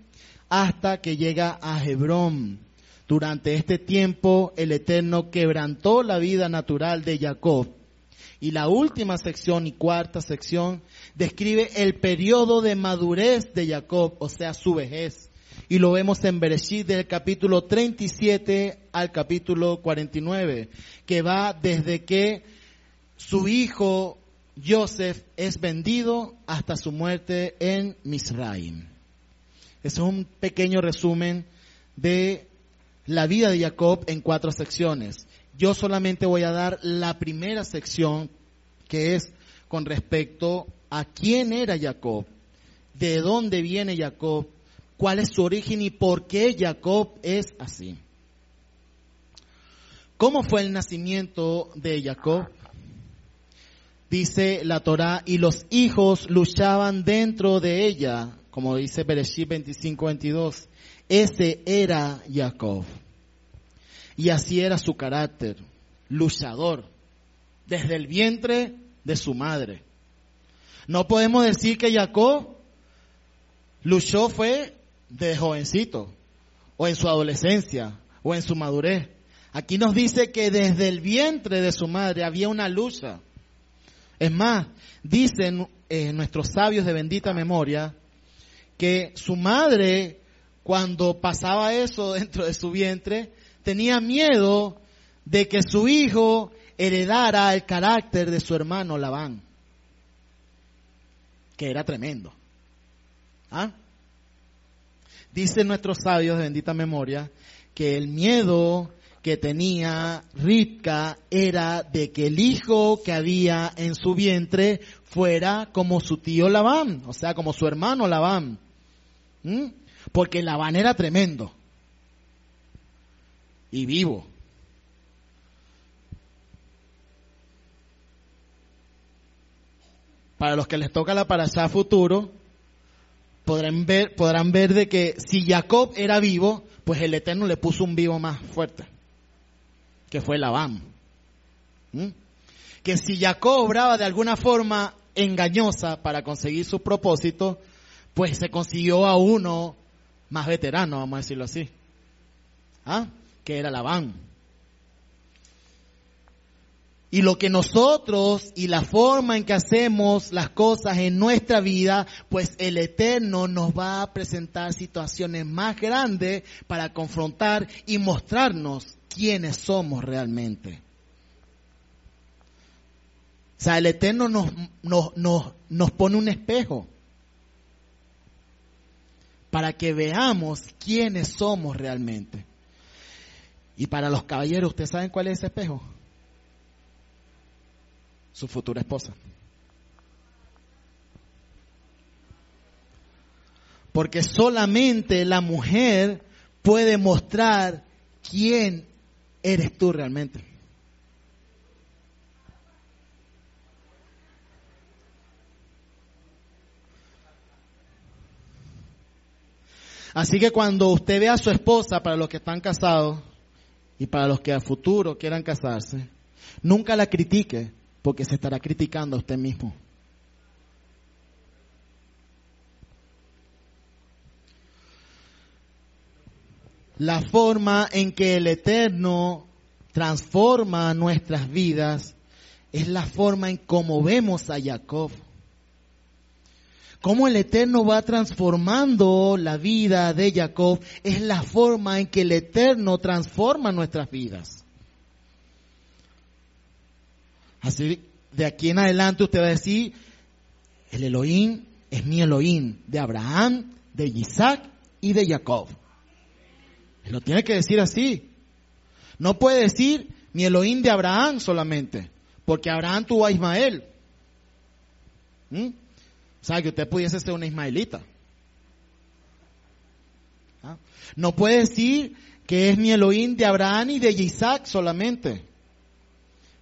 hasta que llega a Hebrón. Durante este tiempo el Eterno quebrantó la vida natural de Jacob. Y la última sección y cuarta sección describe el periodo de madurez de Jacob, o sea, su vejez. Y lo vemos en Bereshit del capítulo 37 al capítulo 49, que va desde que su hijo Joseph es vendido hasta su muerte en Misraim. Ese es un pequeño resumen de la vida de Jacob en cuatro secciones. Yo solamente voy a dar la primera sección que es con respecto a quién era Jacob, de dónde viene Jacob, cuál es su origen y por qué Jacob es así. ¿Cómo fue el nacimiento de Jacob? Dice la Torá, y los hijos luchaban dentro de ella, como dice Bereshit 25, 22. Ese era Jacob. Y así era su carácter, luchador, desde el vientre de su madre. No podemos decir que Jacob luchó fue de jovencito, o en su adolescencia, o en su madurez. Aquí nos dice que desde el vientre de su madre había una lucha. Es más, dicen eh, nuestros sabios de bendita memoria que su madre, cuando pasaba eso dentro de su vientre, tenía miedo de que su hijo heredara el carácter de su hermano Labán, que era tremendo. ¿Ah? Dicen nuestros sabios de bendita memoria que el miedo que tenía Rivka era de que el hijo que había en su vientre fuera como su tío Labán, o sea, como su hermano Labán. Porque Labán era tremendo y vivo. Para los que les toca la parasha futuro, podrán ver, podrán ver de que si Jacob era vivo, pues el Eterno le puso un vivo más fuerte que fue Labán. Que si Jacob obraba de alguna forma engañosa para conseguir su propósito, pues se consiguió a uno más veterano, vamos a decirlo así. ¿Ah? Que era Labán. Y lo que nosotros y la forma en que hacemos las cosas en nuestra vida, pues el Eterno nos va a presentar situaciones más grandes para confrontar y mostrarnos quiénes somos realmente. O sea, el Eterno nos, nos, nos, nos pone un espejo para que veamos quiénes somos realmente. Y para los caballeros, ¿ustedes saben cuál es ese espejo? Su futura esposa. Porque solamente la mujer puede mostrar quién eres tú realmente. Así que cuando usted ve a su esposa, para los que están casados y para los que a futuro quieran casarse, nunca la critique porque se estará criticando a usted mismo. La forma en que el Eterno transforma nuestras vidas es la forma en cómo vemos a Jacob. Cómo el Eterno va transformando la vida de Jacob es la forma en que el Eterno transforma nuestras vidas. Así, de aquí en adelante usted va a decir, el Elohim es mi Elohim, de Abraham, de Isaac y de Jacob. Lo tiene que decir así. No puede decir mi Elohim de Abraham solamente, porque Abraham tuvo a Ismael. ¿Mm? O sea, que usted pudiese ser una ismaelita. ¿Ah? No puede decir que es mi Elohim de Abraham y de Isaac solamente.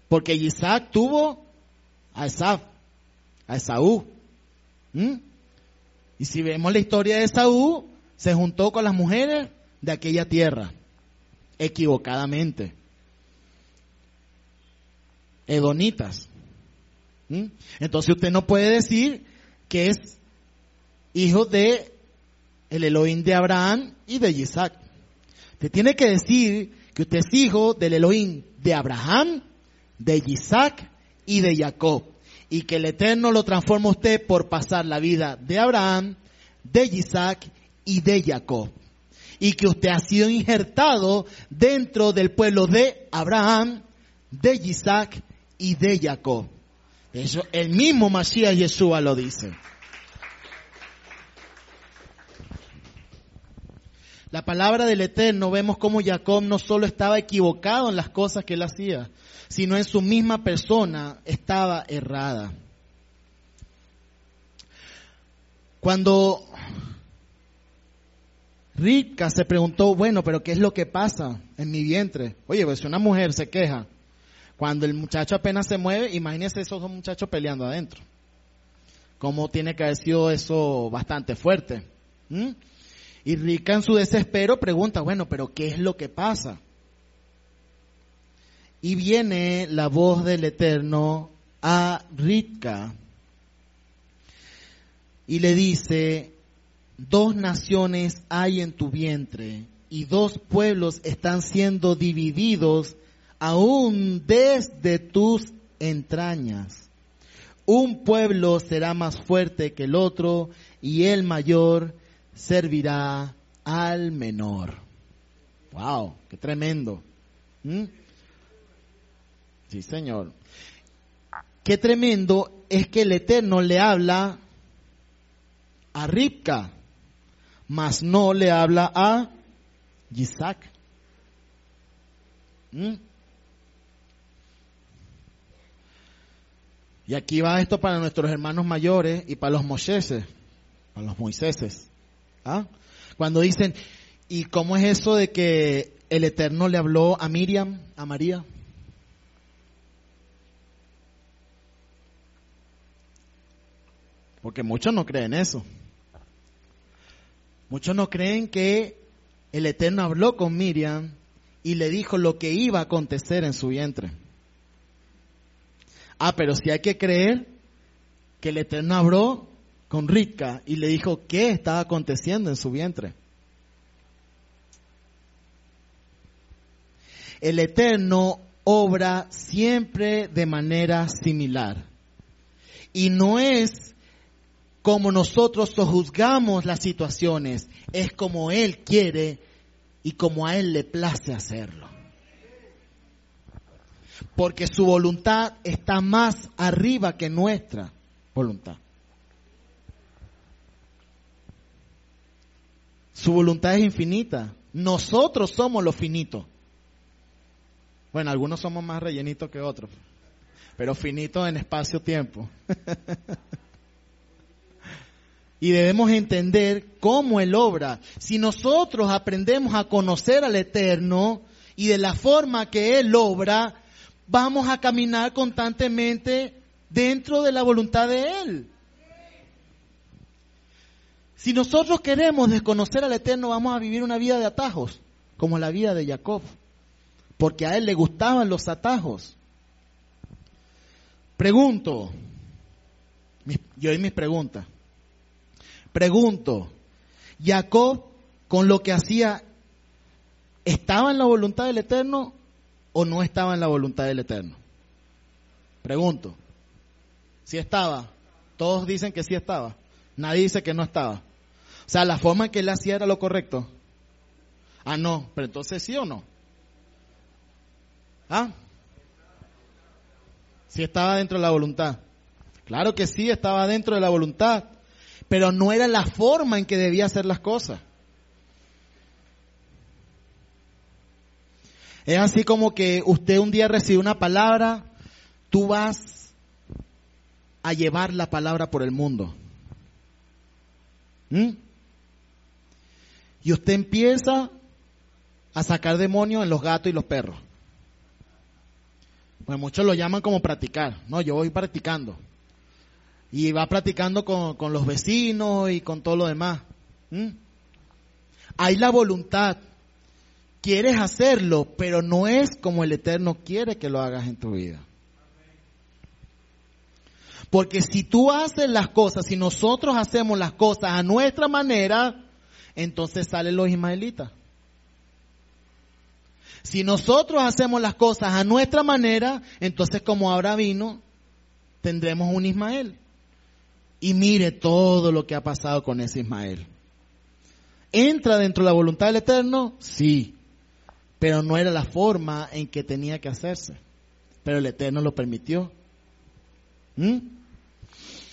Porque Isaac tuvo a Esaf, a Esaú. ¿Mm? Y si vemos la historia de Esaú, se juntó con las mujeres de aquella tierra, equivocadamente. Edonitas. ¿Mm? Entonces usted no puede decir que es hijo de el Elohim de Abraham y de Isaac. Usted tiene que decir que usted es hijo del Elohim de Abraham, de Isaac y de Jacob. Y que el Eterno lo transforma usted por pasar la vida de Abraham, de Isaac y de Jacob. Y que usted ha sido injertado dentro del pueblo de Abraham, de Isaac y de Jacob. Eso el mismo Masías Yeshua lo dice. La palabra del Eterno vemos como Jacob no solo estaba equivocado en las cosas que él hacía, sino en su misma persona estaba errada. Cuando Rica se preguntó, bueno, pero ¿qué es lo que pasa en mi vientre? Oye, pues si una mujer se queja cuando el muchacho apenas se mueve, imagínese esos dos muchachos peleando adentro. ¿Cómo tiene que haber sido eso bastante fuerte? ¿Mm? Y Rica en su desespero pregunta, bueno, pero ¿qué es lo que pasa? Y viene la voz del Eterno a Rica y le dice, dos naciones hay en tu vientre y dos pueblos están siendo divididos aún desde tus entrañas. Un pueblo será más fuerte que el otro y el mayor servirá al menor. Wow, qué tremendo. ¿Mm? Sí, Señor. Qué tremendo es que el Eterno le habla a Ripka, mas no le habla a Isaac. ¿Mm? Y aquí va esto para nuestros hermanos mayores y para los Moiséses, para los Moiséses. ¿Ah? Cuando dicen, ¿y cómo es eso de que el Eterno le habló a Miriam, a María? Porque muchos no creen eso. Muchos no creen que el Eterno habló con Miriam y le dijo lo que iba a acontecer en su vientre. Ah, pero si hay que creer que el Eterno habló con Rica y le dijo qué estaba aconteciendo en su vientre. El Eterno obra siempre de manera similar. Y no es como nosotros juzgamos las situaciones, es como Él quiere y como a Él le place hacerlo. Porque su voluntad está más arriba que nuestra voluntad. Su voluntad es infinita. Nosotros somos lo finito. Bueno, algunos somos más rellenitos que otros, pero finitos en espacio-tiempo. y debemos entender cómo Él obra. Si nosotros aprendemos a conocer al Eterno y de la forma que Él obra, vamos a caminar constantemente dentro de la voluntad de Él. Si nosotros queremos desconocer al Eterno, vamos a vivir una vida de atajos, como la vida de Jacob, porque a él le gustaban los atajos. Pregunto, yo oí mis preguntas. Pregunto, Jacob con lo que hacía, ¿estaba en la voluntad del Eterno o no estaba en la voluntad del Eterno? Pregunto, si estaba, todos dicen que sí estaba, nadie dice que no estaba. O sea, la forma en que él hacía era lo correcto. Ah, no, pero entonces sí o no. ¿Ah? Sí estaba dentro de la voluntad. Claro que sí estaba dentro de la voluntad, pero no era la forma en que debía hacer las cosas. Es así como que usted un día recibe una palabra, tú vas a llevar la palabra por el mundo. ¿Mm? Y usted empieza a sacar demonios en los gatos y los perros. Pues muchos lo llaman como practicar. No, yo voy practicando. Y va practicando con, los vecinos y con todo lo demás. ¿Mm? Hay la voluntad. Quieres hacerlo, pero no es como el Eterno quiere que lo hagas en tu vida. Porque si tú haces las cosas, si nosotros hacemos las cosas a nuestra manera, entonces salen los ismaelitas. Si nosotros hacemos las cosas a nuestra manera, entonces como ahora vino, tendremos un Ismael. Y mire todo lo que ha pasado con ese Ismael. ¿Entra dentro de la voluntad del Eterno? Sí, pero no era la forma en que tenía que hacerse. Pero el Eterno lo permitió. ¿Mm?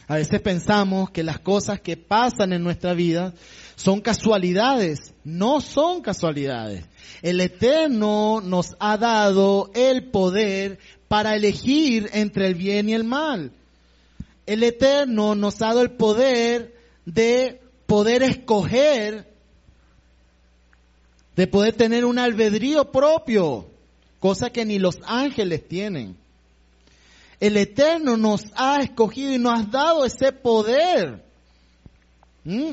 A veces pensamos que las cosas que pasan en nuestra vida son casualidades, no son casualidades. El Eterno nos ha dado el poder para elegir entre el bien y el mal. El Eterno nos ha dado el poder de poder escoger, de poder tener un albedrío propio, cosa que ni los ángeles tienen. El Eterno nos ha escogido y nos ha dado ese poder. ¿Mm?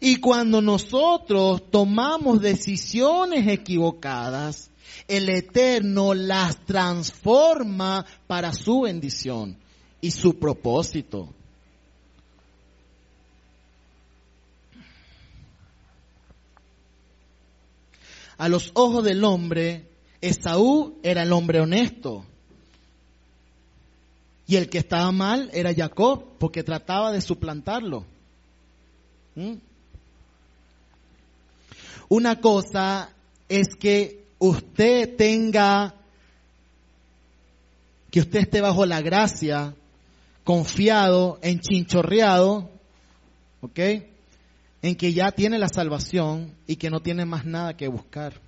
Y cuando nosotros tomamos decisiones equivocadas, el Eterno las transforma para su bendición y su propósito. A los ojos del hombre, Esaú era el hombre honesto. Y el que estaba mal era Jacob, porque trataba de suplantarlo. ¿Mm? Una cosa es que usted tenga, que usted esté bajo la gracia, confiado, enchinchorreado, ¿ok? En que ya tiene la salvación y que no tiene más nada que buscar.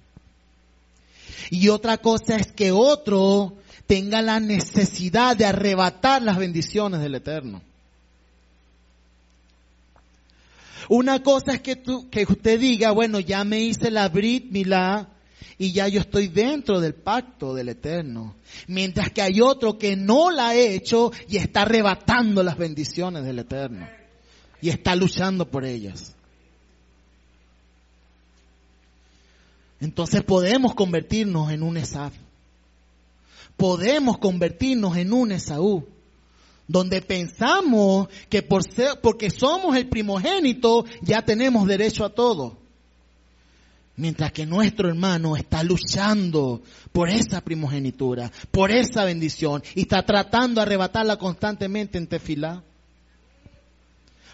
Y otra cosa es que otro tenga la necesidad de arrebatar las bendiciones del Eterno. Una cosa es que, tú, que usted diga, bueno, ya me hice la Brit Milá y ya yo estoy dentro del pacto del Eterno. Mientras que hay otro que no la ha hecho y está arrebatando las bendiciones del Eterno. Y está luchando por ellas. Entonces podemos convertirnos en un Esaf. Podemos convertirnos en un Esaú donde pensamos que por ser, porque somos el primogénito ya tenemos derecho a todo. Mientras que nuestro hermano está luchando por esa primogenitura, por esa bendición, y está tratando de arrebatarla constantemente en tefilá.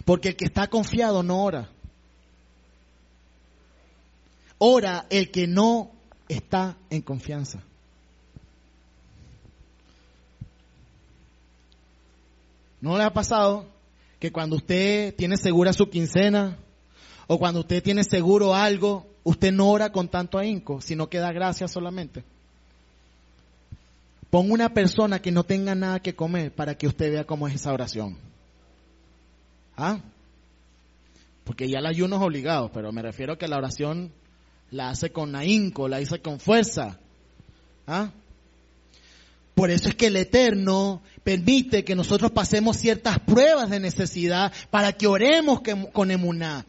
Porque el que está confiado no ora. Ora el que no está en confianza. ¿No le ha pasado que cuando usted tiene segura su quincena o cuando usted tiene seguro algo, usted no ora con tanto ahínco, sino que da gracias solamente? Ponga una persona que no tenga nada que comer para que usted vea cómo es esa oración. ¿Ah? Porque ya el ayuno es obligado, pero me refiero a que la oración la hace con ahínco, la hace con fuerza. ¿Ah? Por eso es que el Eterno permite que nosotros pasemos ciertas pruebas de necesidad para que oremos con emuná,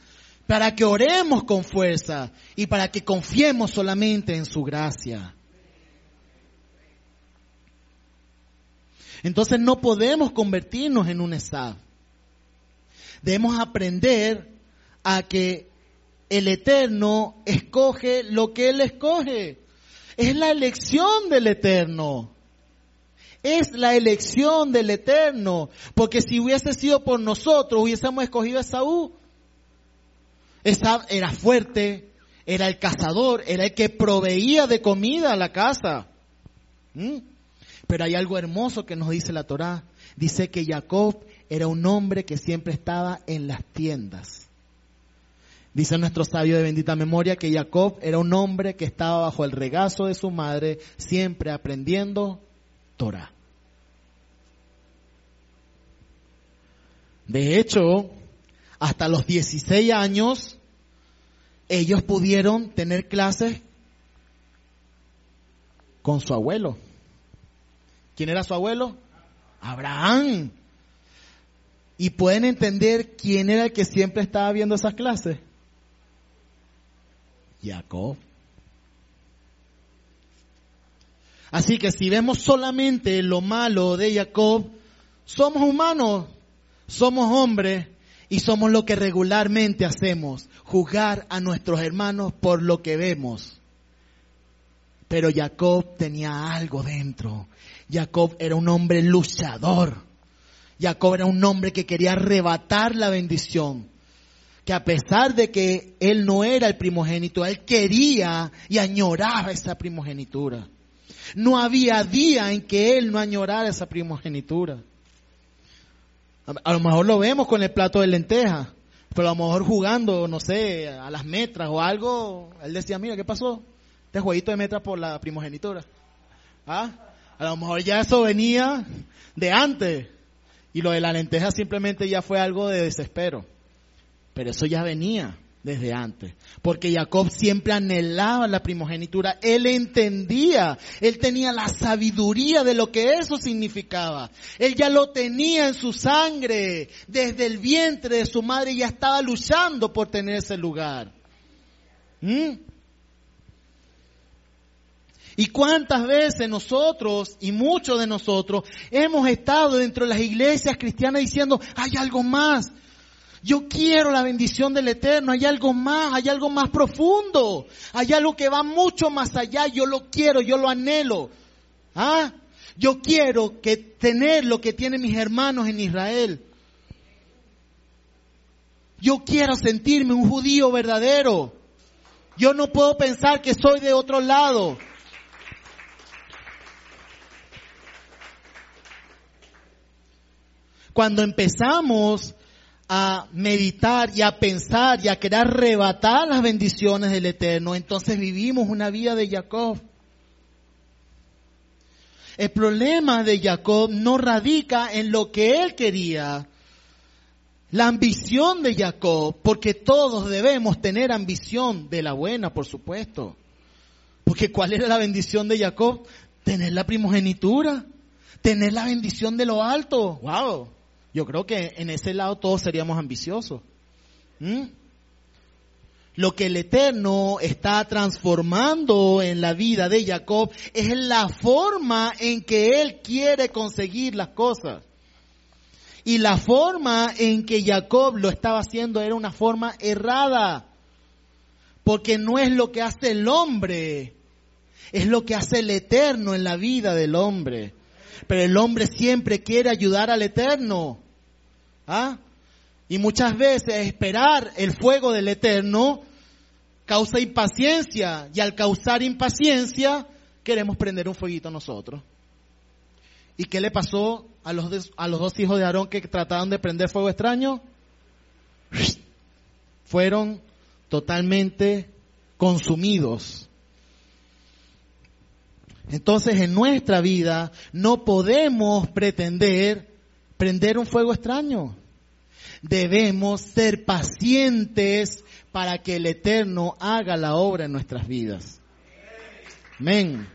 para que oremos con fuerza y para que confiemos solamente en su gracia. Entonces no podemos convertirnos en un Esab. Debemos aprender a que el Eterno escoge lo que Él escoge. Es la elección del Eterno. Es la elección del Eterno. Porque si hubiese sido por nosotros, hubiésemos escogido a Saúl. Era fuerte, era el cazador, era el que proveía de comida a la casa. ¿Mm? Pero hay algo hermoso que nos dice la Torá. Dice que Jacob era un hombre que siempre estaba en las tiendas. Dice nuestro sabio de bendita memoria que Jacob era un hombre que estaba bajo el regazo de su madre, siempre aprendiendo Torah. De hecho, hasta los 16 años, ellos pudieron tener clases con su abuelo. ¿Quién era su abuelo? Abraham. ¿Y pueden entender quién era el que siempre estaba viendo esas clases? Jacob. Así que si vemos solamente lo malo de Jacob, somos humanos, somos hombres y somos lo que regularmente hacemos, juzgar a nuestros hermanos por lo que vemos. Pero Jacob tenía algo dentro. Jacob era un hombre luchador. Jacob era un hombre que quería arrebatar la bendición. Que a pesar de que él no era el primogénito, él quería y añoraba esa primogenitura. No había día en que él no añorara esa primogenitura. A lo mejor lo vemos con el plato de lenteja, pero a lo mejor jugando, no sé, a las metras o algo, él decía, mira, ¿qué pasó? Este jueguito de metras por la primogenitura. ¿Ah? A lo mejor ya eso venía de antes. Y lo de la lenteja simplemente ya fue algo de desespero. Pero eso ya venía desde antes. Porque Jacob siempre anhelaba la primogenitura. Él entendía, él tenía la sabiduría de lo que eso significaba. Él ya lo tenía en su sangre. Desde el vientre de su madre ya estaba luchando por tener ese lugar. ¿Mm? Y cuántas veces nosotros y muchos de nosotros hemos estado dentro de las iglesias cristianas diciendo, hay algo más. Yo quiero la bendición del Eterno, hay algo más, hay algo más profundo, hay algo que va mucho más allá, yo lo quiero, yo lo anhelo. ¿Ah? Yo quiero que tener lo que tienen mis hermanos en Israel. Yo quiero sentirme un judío verdadero. Yo no puedo pensar que soy de otro lado. Cuando empezamos a meditar y a pensar y a querer arrebatar las bendiciones del Eterno, entonces vivimos una vida de Jacob. El problema de Jacob no radica en lo que él quería, la ambición de Jacob, porque todos debemos tener ambición de la buena, por supuesto. Porque ¿cuál era la bendición de Jacob? Tener la primogenitura, tener la bendición de lo alto. Wow. Yo creo que en ese lado todos seríamos ambiciosos. ¿Mm? Lo que el Eterno está transformando en la vida de Jacob es la forma en que él quiere conseguir las cosas. Y la forma en que Jacob lo estaba haciendo era una forma errada. Porque no es lo que hace el hombre, es lo que hace el eterno en la vida del hombre. Pero el hombre siempre quiere ayudar al eterno. ¿Ah? Y muchas veces esperar el fuego del eterno causa impaciencia. Y al causar impaciencia, queremos prender un fueguito nosotros. ¿Y qué le pasó a los, a los dos hijos de Aarón que trataron de prender fuego extraño? Fueron totalmente consumidos. Entonces en nuestra vida no podemos pretender prender un fuego extraño. Debemos ser pacientes para que el Eterno haga la obra en nuestras vidas. Amén.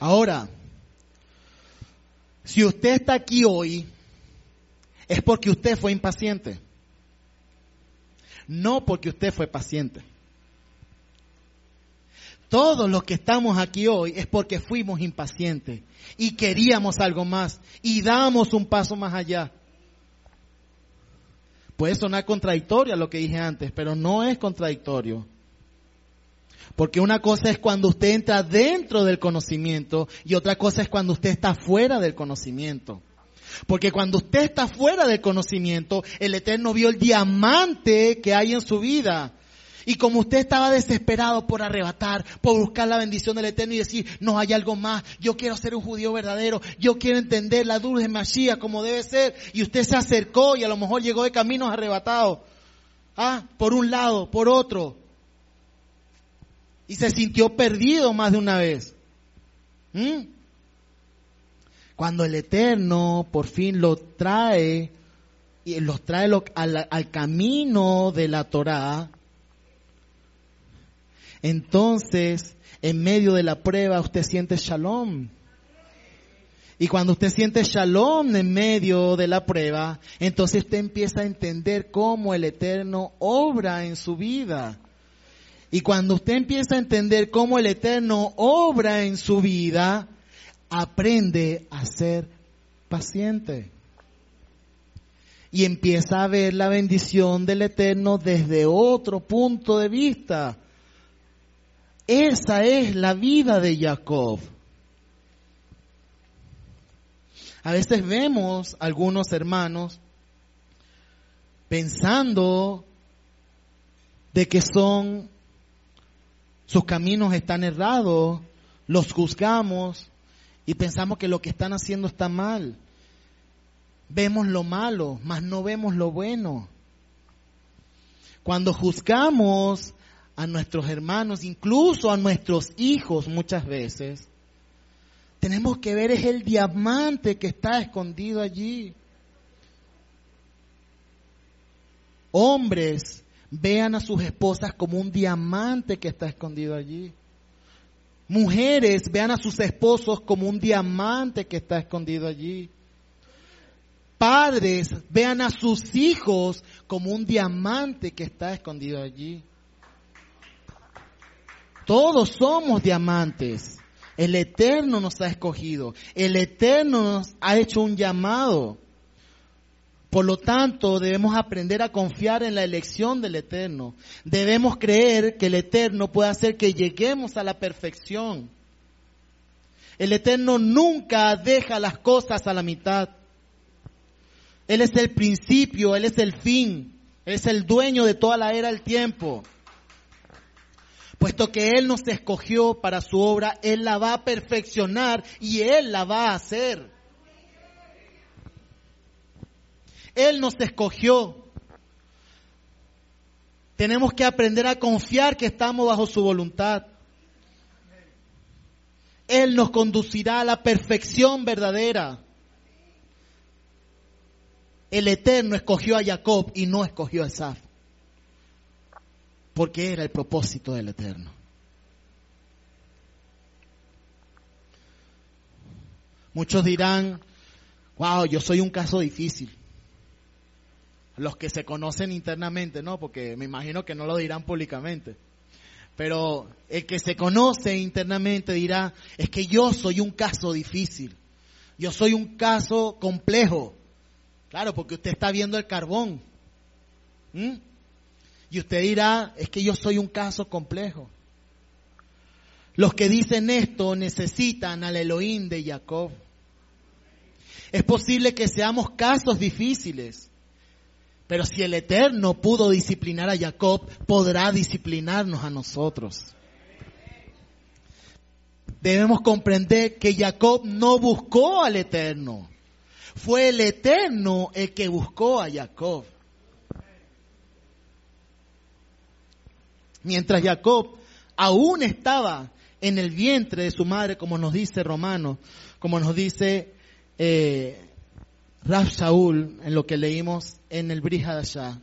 Ahora, si usted está aquí hoy, es porque usted fue impaciente. No porque usted fue paciente. Todos los que estamos aquí hoy es porque fuimos impacientes y queríamos algo más y damos un paso más allá. Puede sonar contradictorio lo que dije antes, pero no es contradictorio. Porque una cosa es cuando usted entra dentro del conocimiento y otra cosa es cuando usted está fuera del conocimiento. Porque cuando usted está fuera del conocimiento, el Eterno vio el diamante que hay en su vida. Y como usted estaba desesperado por arrebatar, por buscar la bendición del Eterno y decir, no hay algo más, yo quiero ser un judío verdadero, yo quiero entender la dulce Mashiach como debe ser, y usted se acercó y a lo mejor llegó de caminos arrebatados, ah, por un lado, por otro, y se sintió perdido más de una vez. ¿Mm? Cuando el Eterno por fin lo trae, y los trae al, al camino de la Torah, entonces en medio de la prueba usted siente shalom. Y cuando usted siente shalom en medio de la prueba, entonces usted empieza a entender cómo el Eterno obra en su vida. Y cuando usted empieza a entender cómo el Eterno obra en su vida, aprende a ser paciente. Y empieza a ver la bendición del Eterno desde otro punto de vista. Esa es la vida de Jacob. A veces vemos algunos hermanos pensando de que son sus caminos están errados, los juzgamos y pensamos que lo que están haciendo está mal. Vemos lo malo, mas no vemos lo bueno. Cuando juzgamos a nuestros hermanos, incluso a nuestros hijos muchas veces, tenemos que ver es el diamante que está escondido allí. Hombres vean a sus esposas como un diamante que está escondido allí. Mujeres vean a sus esposos como un diamante que está escondido allí. Padres vean a sus hijos como un diamante que está escondido allí. Todos somos diamantes. El Eterno nos ha escogido. El Eterno nos ha hecho un llamado. Por lo tanto, debemos aprender a confiar en la elección del Eterno. Debemos creer que el Eterno puede hacer que lleguemos a la perfección. El Eterno nunca deja las cosas a la mitad. Él es el principio, Él es el fin, Él es el dueño de toda la era del tiempo. Puesto que Él nos escogió para su obra, Él la va a perfeccionar y Él la va a hacer. Él nos escogió. Tenemos que aprender a confiar que estamos bajo su voluntad. Él nos conducirá a la perfección verdadera. El Eterno escogió a Jacob y no escogió a Esaf. Porque era el propósito del Eterno. Muchos dirán, wow, yo soy un caso difícil los que se conocen internamente, ¿no? Porque me imagino que no lo dirán públicamente. Pero el que se conoce internamente dirá, es que yo soy un caso difícil. Yo soy un caso complejo. Claro, porque usted está viendo el carbón. ¿Mm? Y usted dirá, es que yo soy un caso complejo. Los que dicen esto necesitan al Elohim de Jacob. Es posible que seamos casos difíciles, pero si el Eterno pudo disciplinar a Jacob, podrá disciplinarnos a nosotros. Debemos comprender que Jacob no buscó al Eterno. Fue el Eterno el que buscó a Jacob. Mientras Jacob aún estaba en el vientre de su madre, como nos dice Romano, como nos dice eh, Shaul en lo que leímos en el Brihadashah.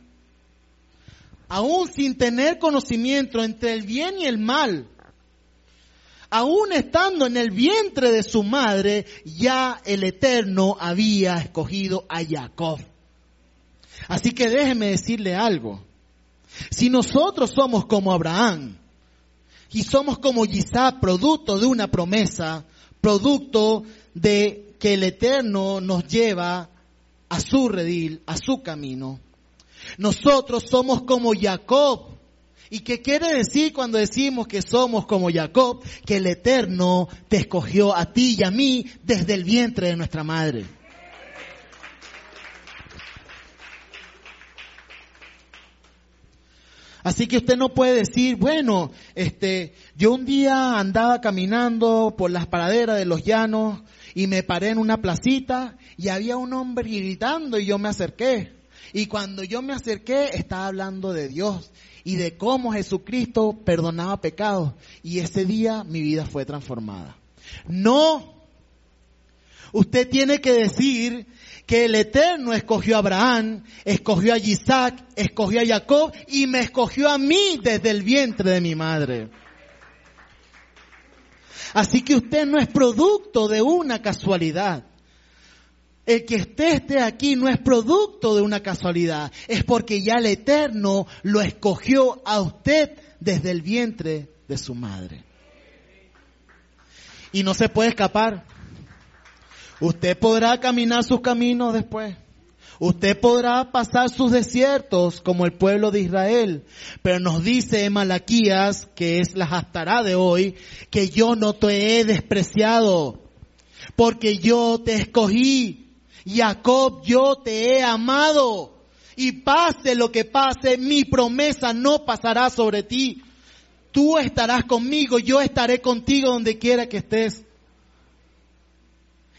Aún sin tener conocimiento entre el bien y el mal, aún estando en el vientre de su madre, ya el Eterno había escogido a Jacob. Así que déjeme decirle algo. Si nosotros somos como Abraham y somos como Isaac, producto de una promesa, producto de que el Eterno nos lleva a su redil, a su camino. Nosotros somos como Jacob. ¿Y qué quiere decir cuando decimos que somos como Jacob? Que el Eterno te escogió a ti y a mí desde el vientre de nuestra madre. Así que usted no puede decir, bueno, este, yo un día andaba caminando por las paraderas de los llanos y me paré en una placita y había un hombre gritando y yo me acerqué. Y cuando yo me acerqué estaba hablando de Dios y de cómo Jesucristo perdonaba pecados. Y ese día mi vida fue transformada. No. Usted tiene que decir que el Eterno escogió a Abraham, escogió a Isaac, escogió a Jacob y me escogió a mí desde el vientre de mi madre. Así que usted no es producto de una casualidad. El que esté aquí no es producto de una casualidad, es porque ya el Eterno lo escogió a usted desde el vientre de su madre. Y no se puede escapar. Usted podrá caminar sus caminos después. Usted podrá pasar sus desiertos como el pueblo de Israel, pero nos dice Malaquías, que es la jastará de hoy, que yo no te he despreciado, porque yo te escogí. Jacob, yo te he amado. Y pase lo que pase, mi promesa no pasará sobre ti. Tú estarás conmigo, yo estaré contigo donde quiera que estés.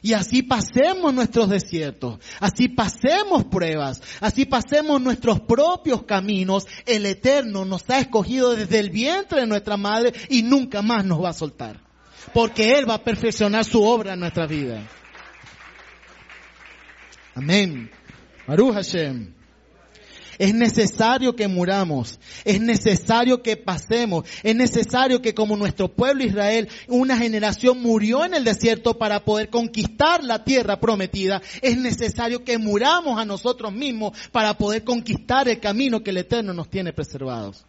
Y así pasemos nuestros desiertos, así pasemos pruebas, así pasemos nuestros propios caminos. El Eterno nos ha escogido desde el vientre de nuestra madre y nunca más nos va a soltar. Porque Él va a perfeccionar su obra en nuestra vida. Amén. Hashem. Es necesario que muramos, es necesario que pasemos, es necesario que como nuestro pueblo Israel, una generación murió en el desierto para poder conquistar la tierra prometida, es necesario que muramos a nosotros mismos para poder conquistar el camino que el Eterno nos tiene preservados.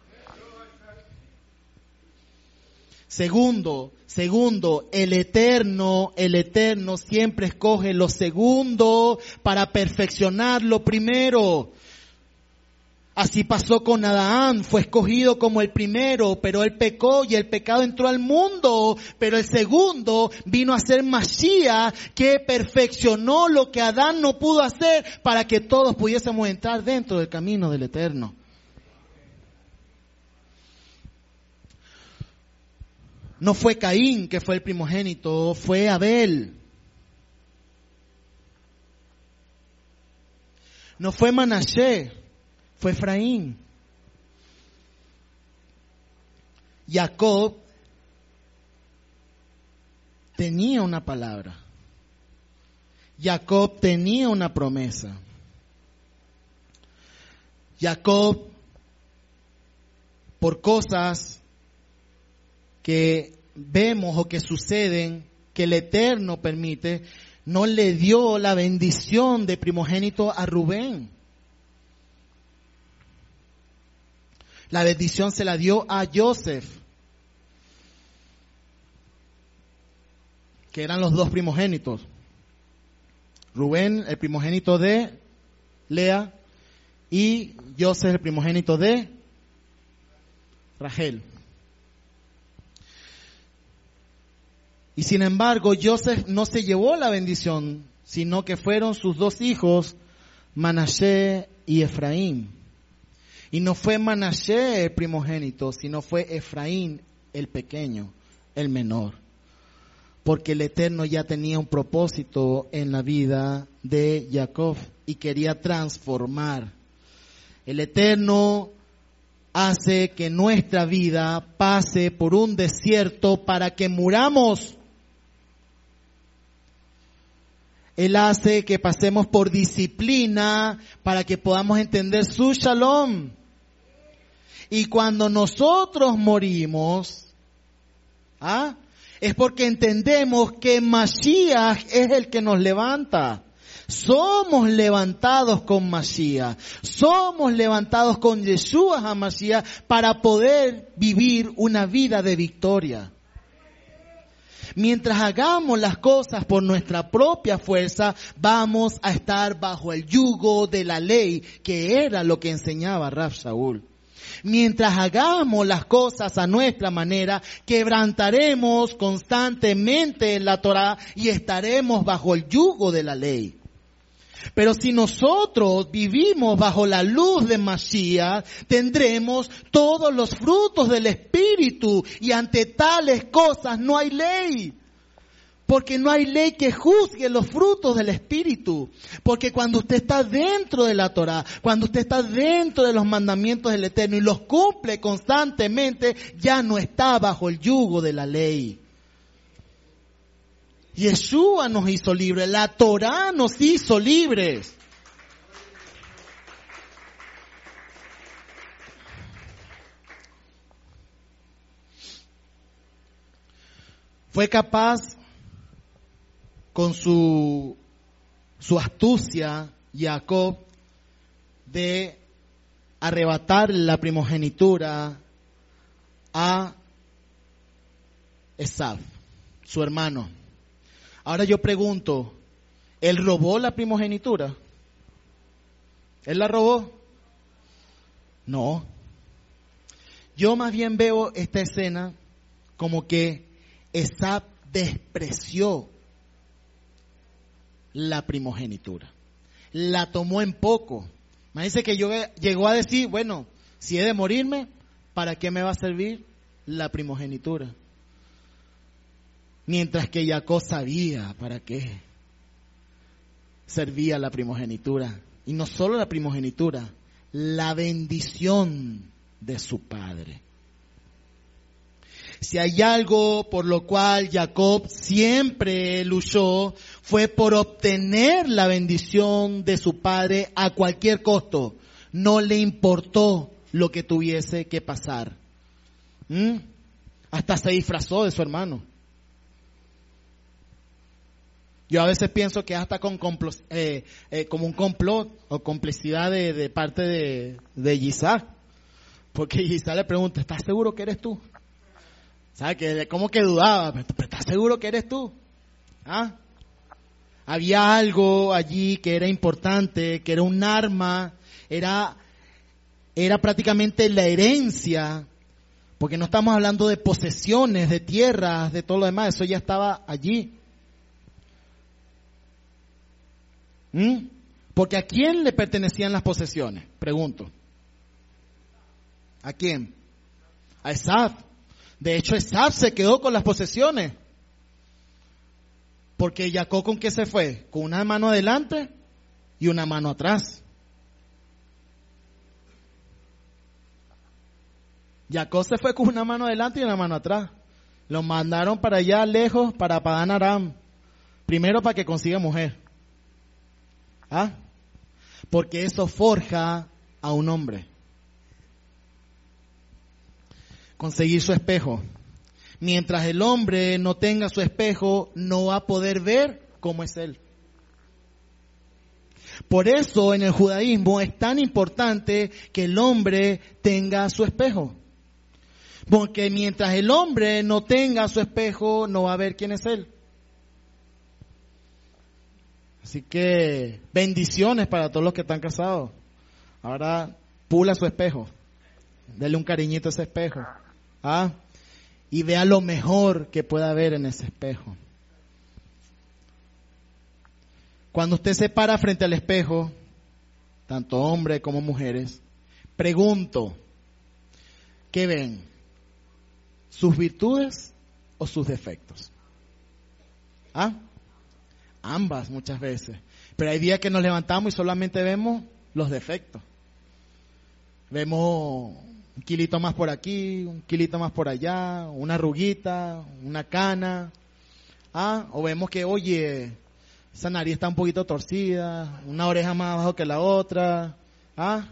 Segundo, segundo, el eterno, el eterno siempre escoge lo segundo para perfeccionar lo primero. Así pasó con Adán, fue escogido como el primero, pero él pecó y el pecado entró al mundo, pero el segundo vino a ser Mashiach que perfeccionó lo que Adán no pudo hacer para que todos pudiésemos entrar dentro del camino del eterno. No fue Caín que fue el primogénito, fue Abel. No fue Manashe, fue Efraín. Jacob tenía una palabra. Jacob tenía una promesa. Jacob, por cosas que vemos o que suceden, que el Eterno permite, no le dio la bendición de primogénito a Rubén. La bendición se la dio a Joseph, que eran los dos primogénitos. Rubén, el primogénito de Lea, y José el primogénito de Rachel. Y sin embargo, Joseph no se llevó la bendición, sino que fueron sus dos hijos, Manashe y Efraín. Y no fue Manashe el primogénito, sino fue Efraín el pequeño, el menor. Porque el Eterno ya tenía un propósito en la vida de Jacob y quería transformar. El Eterno hace que nuestra vida pase por un desierto para que muramos Él hace que pasemos por disciplina para que podamos entender su shalom. Y cuando nosotros morimos, ¿ah? es porque entendemos que Mashiach es el que nos levanta. Somos levantados con Mashiach. Somos levantados con Yeshua HaMashiach para poder vivir una vida de victoria. Mientras hagamos las cosas por nuestra propia fuerza, vamos a estar bajo el yugo de la ley, que era lo que enseñaba Rab Shaul. Mientras hagamos las cosas a nuestra manera, quebrantaremos constantemente la Torah y estaremos bajo el yugo de la ley. Pero si nosotros vivimos bajo la luz de Mashiach, tendremos todos los frutos del Espíritu y ante tales cosas no hay ley. Porque no hay ley que juzgue los frutos del Espíritu. Porque cuando usted está dentro de la Torah, cuando usted está dentro de los mandamientos del Eterno y los cumple constantemente, ya no está bajo el yugo de la ley. Yeshua nos hizo libres, la Torah nos hizo libres. Fue capaz con su, su astucia, Jacob, de arrebatar la primogenitura a Esaf, su hermano. Ahora yo pregunto, ¿él robó la primogenitura? ¿Él la robó? No. Yo más bien veo esta escena como que Esab despreció la primogenitura. La tomó en poco. Imagínense que yo llegó a decir, bueno, si he de morirme, ¿para qué me va a servir la primogenitura? Mientras que Jacob sabía para qué servía la primogenitura. Y no solo la primogenitura, la bendición de su padre. Si hay algo por lo cual Jacob siempre luchó, fue por obtener la bendición de su padre a cualquier costo. No le importó lo que tuviese que pasar. ¿Mm? Hasta se disfrazó de su hermano. Yo a veces pienso que hasta con eh, eh, como un complot o complicidad de, parte de, de Porque Gisá le pregunta, ¿estás seguro que eres tú? ¿Sabes? Que, ¿Cómo que dudaba? ¿Pero estás seguro que eres tú? ¿Ah? Había algo allí que era importante, que era un arma, era, era prácticamente la herencia, porque no estamos hablando de posesiones, de tierras, de todo lo demás, eso ya estaba allí. ¿Mm? Porque a quién le pertenecían las posesiones, pregunto. ¿A quién? A Esaf. De hecho, Esaf se quedó con las posesiones. Porque Jacob con qué se fue? Con una mano adelante y una mano atrás. Jacob se fue con una mano adelante y una mano atrás. Lo mandaron para allá lejos, para Padán Aram. Primero para que consiga mujer. ¿Ah? Porque eso forja a un hombre. Conseguir su espejo. Mientras el hombre no tenga su espejo, no va a poder ver cómo es él. Por eso en el judaísmo es tan importante que el hombre tenga su espejo. Porque mientras el hombre no tenga su espejo, no va a ver quién es él. Así que bendiciones para todos los que están casados. Ahora pula su espejo. Dele un cariñito a ese espejo. ¿Ah? Y vea lo mejor que pueda haber en ese espejo. Cuando usted se para frente al espejo, tanto hombres como mujeres, pregunto, ¿qué ven? ¿Sus virtudes o sus defectos? ¿Ah? Ambas muchas veces. Pero hay días que nos levantamos y solamente vemos los defectos. Vemos un kilito más por aquí, un kilito más por allá, una ruguita, una cana. Ah, o vemos que, oye, esa nariz está un poquito torcida, una oreja más abajo que la otra. Ah.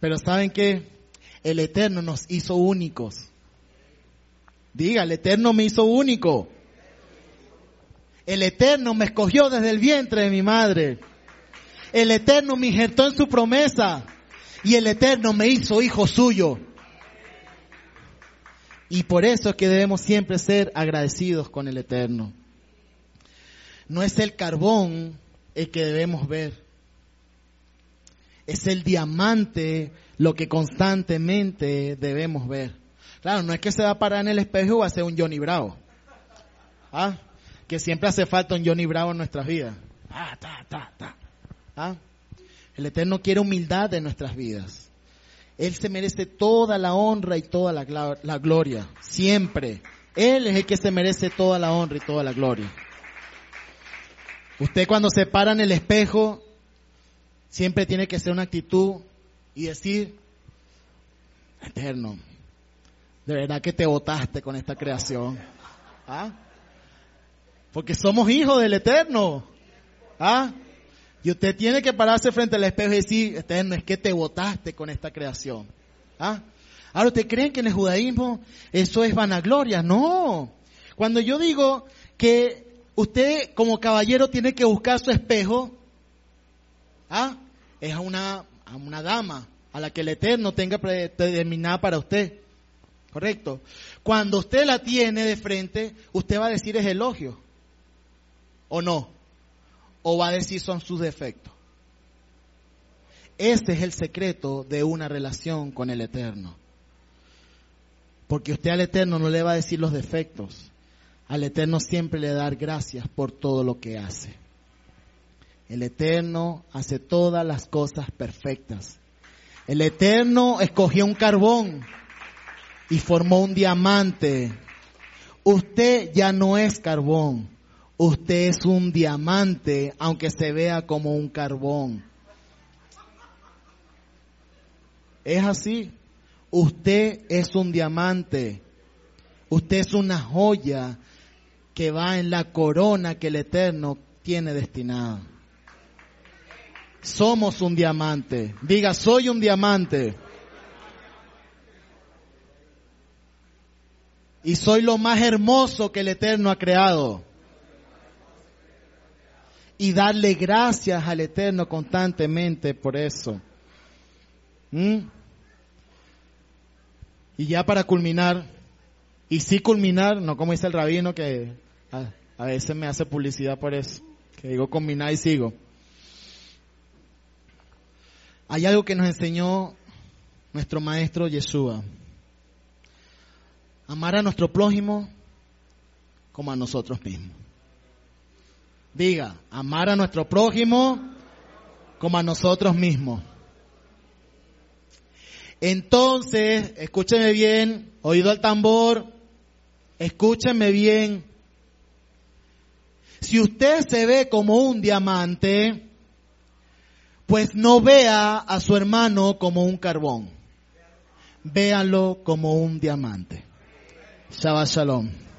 Pero saben que el Eterno nos hizo únicos. Diga, el Eterno me hizo único. El Eterno me escogió desde el vientre de mi madre. El Eterno me injertó en su promesa y el Eterno me hizo hijo suyo. Y por eso es que debemos siempre ser agradecidos con el Eterno. No es el carbón el que debemos ver. Es el diamante lo que constantemente debemos ver. Claro, no es que se va a parar en el espejo o va a ser un Johnny Bravo. ¿Ah? Que siempre hace falta un Johnny Bravo en nuestras vidas. Ah, ta, ta, ta. ¿Ah? El Eterno quiere humildad en nuestras vidas. Él se merece toda la honra y toda la, la, gloria. Siempre. Él es el que se merece toda la honra y toda la gloria. Usted cuando se para en el espejo, siempre tiene que ser una actitud y decir, Eterno, de verdad que te votaste con esta creación. ¿Ah? Porque somos hijos del Eterno. ¿Ah? Y usted tiene que pararse frente al espejo y decir, Eterno, es que te votaste con esta creación. ¿Ah? Ahora, ¿usted creen que en el judaísmo eso es vanagloria? No. Cuando yo digo que usted como caballero tiene que buscar su espejo, ¿ah? es a una, a una dama a la que el Eterno tenga predeterminada para usted. ¿Correcto? Cuando usted la tiene de frente, usted va a decir es elogio. ¿O no? ¿O va a decir son sus defectos? Ese es el secreto de una relación con el Eterno. Porque usted al Eterno no le va a decir los defectos. Al Eterno siempre le dar gracias por todo lo que hace. El Eterno hace todas las cosas perfectas. El Eterno escogió un carbón y formó un diamante. Usted ya no es carbón. Usted es un diamante, aunque se vea como un carbón. Es así. Usted es un diamante. Usted es una joya que va en la corona que el Eterno tiene destinada. Somos un diamante. Diga, soy un diamante. Y soy lo más hermoso que el Eterno ha creado. Y darle gracias al Eterno constantemente por eso. ¿Mm? Y ya para culminar, y sí culminar, no como dice el rabino que a, a veces me hace publicidad por eso, que digo combinar y sigo. Hay algo que nos enseñó nuestro maestro Yeshua. Amar a nuestro prójimo como a nosotros mismos. Diga, amar a nuestro prójimo como a nosotros mismos. Entonces, escúcheme bien, oído al tambor, escúcheme bien. Si usted se ve como un diamante, pues no vea a su hermano como un carbón. Véalo como un diamante. Shabbat Shalom.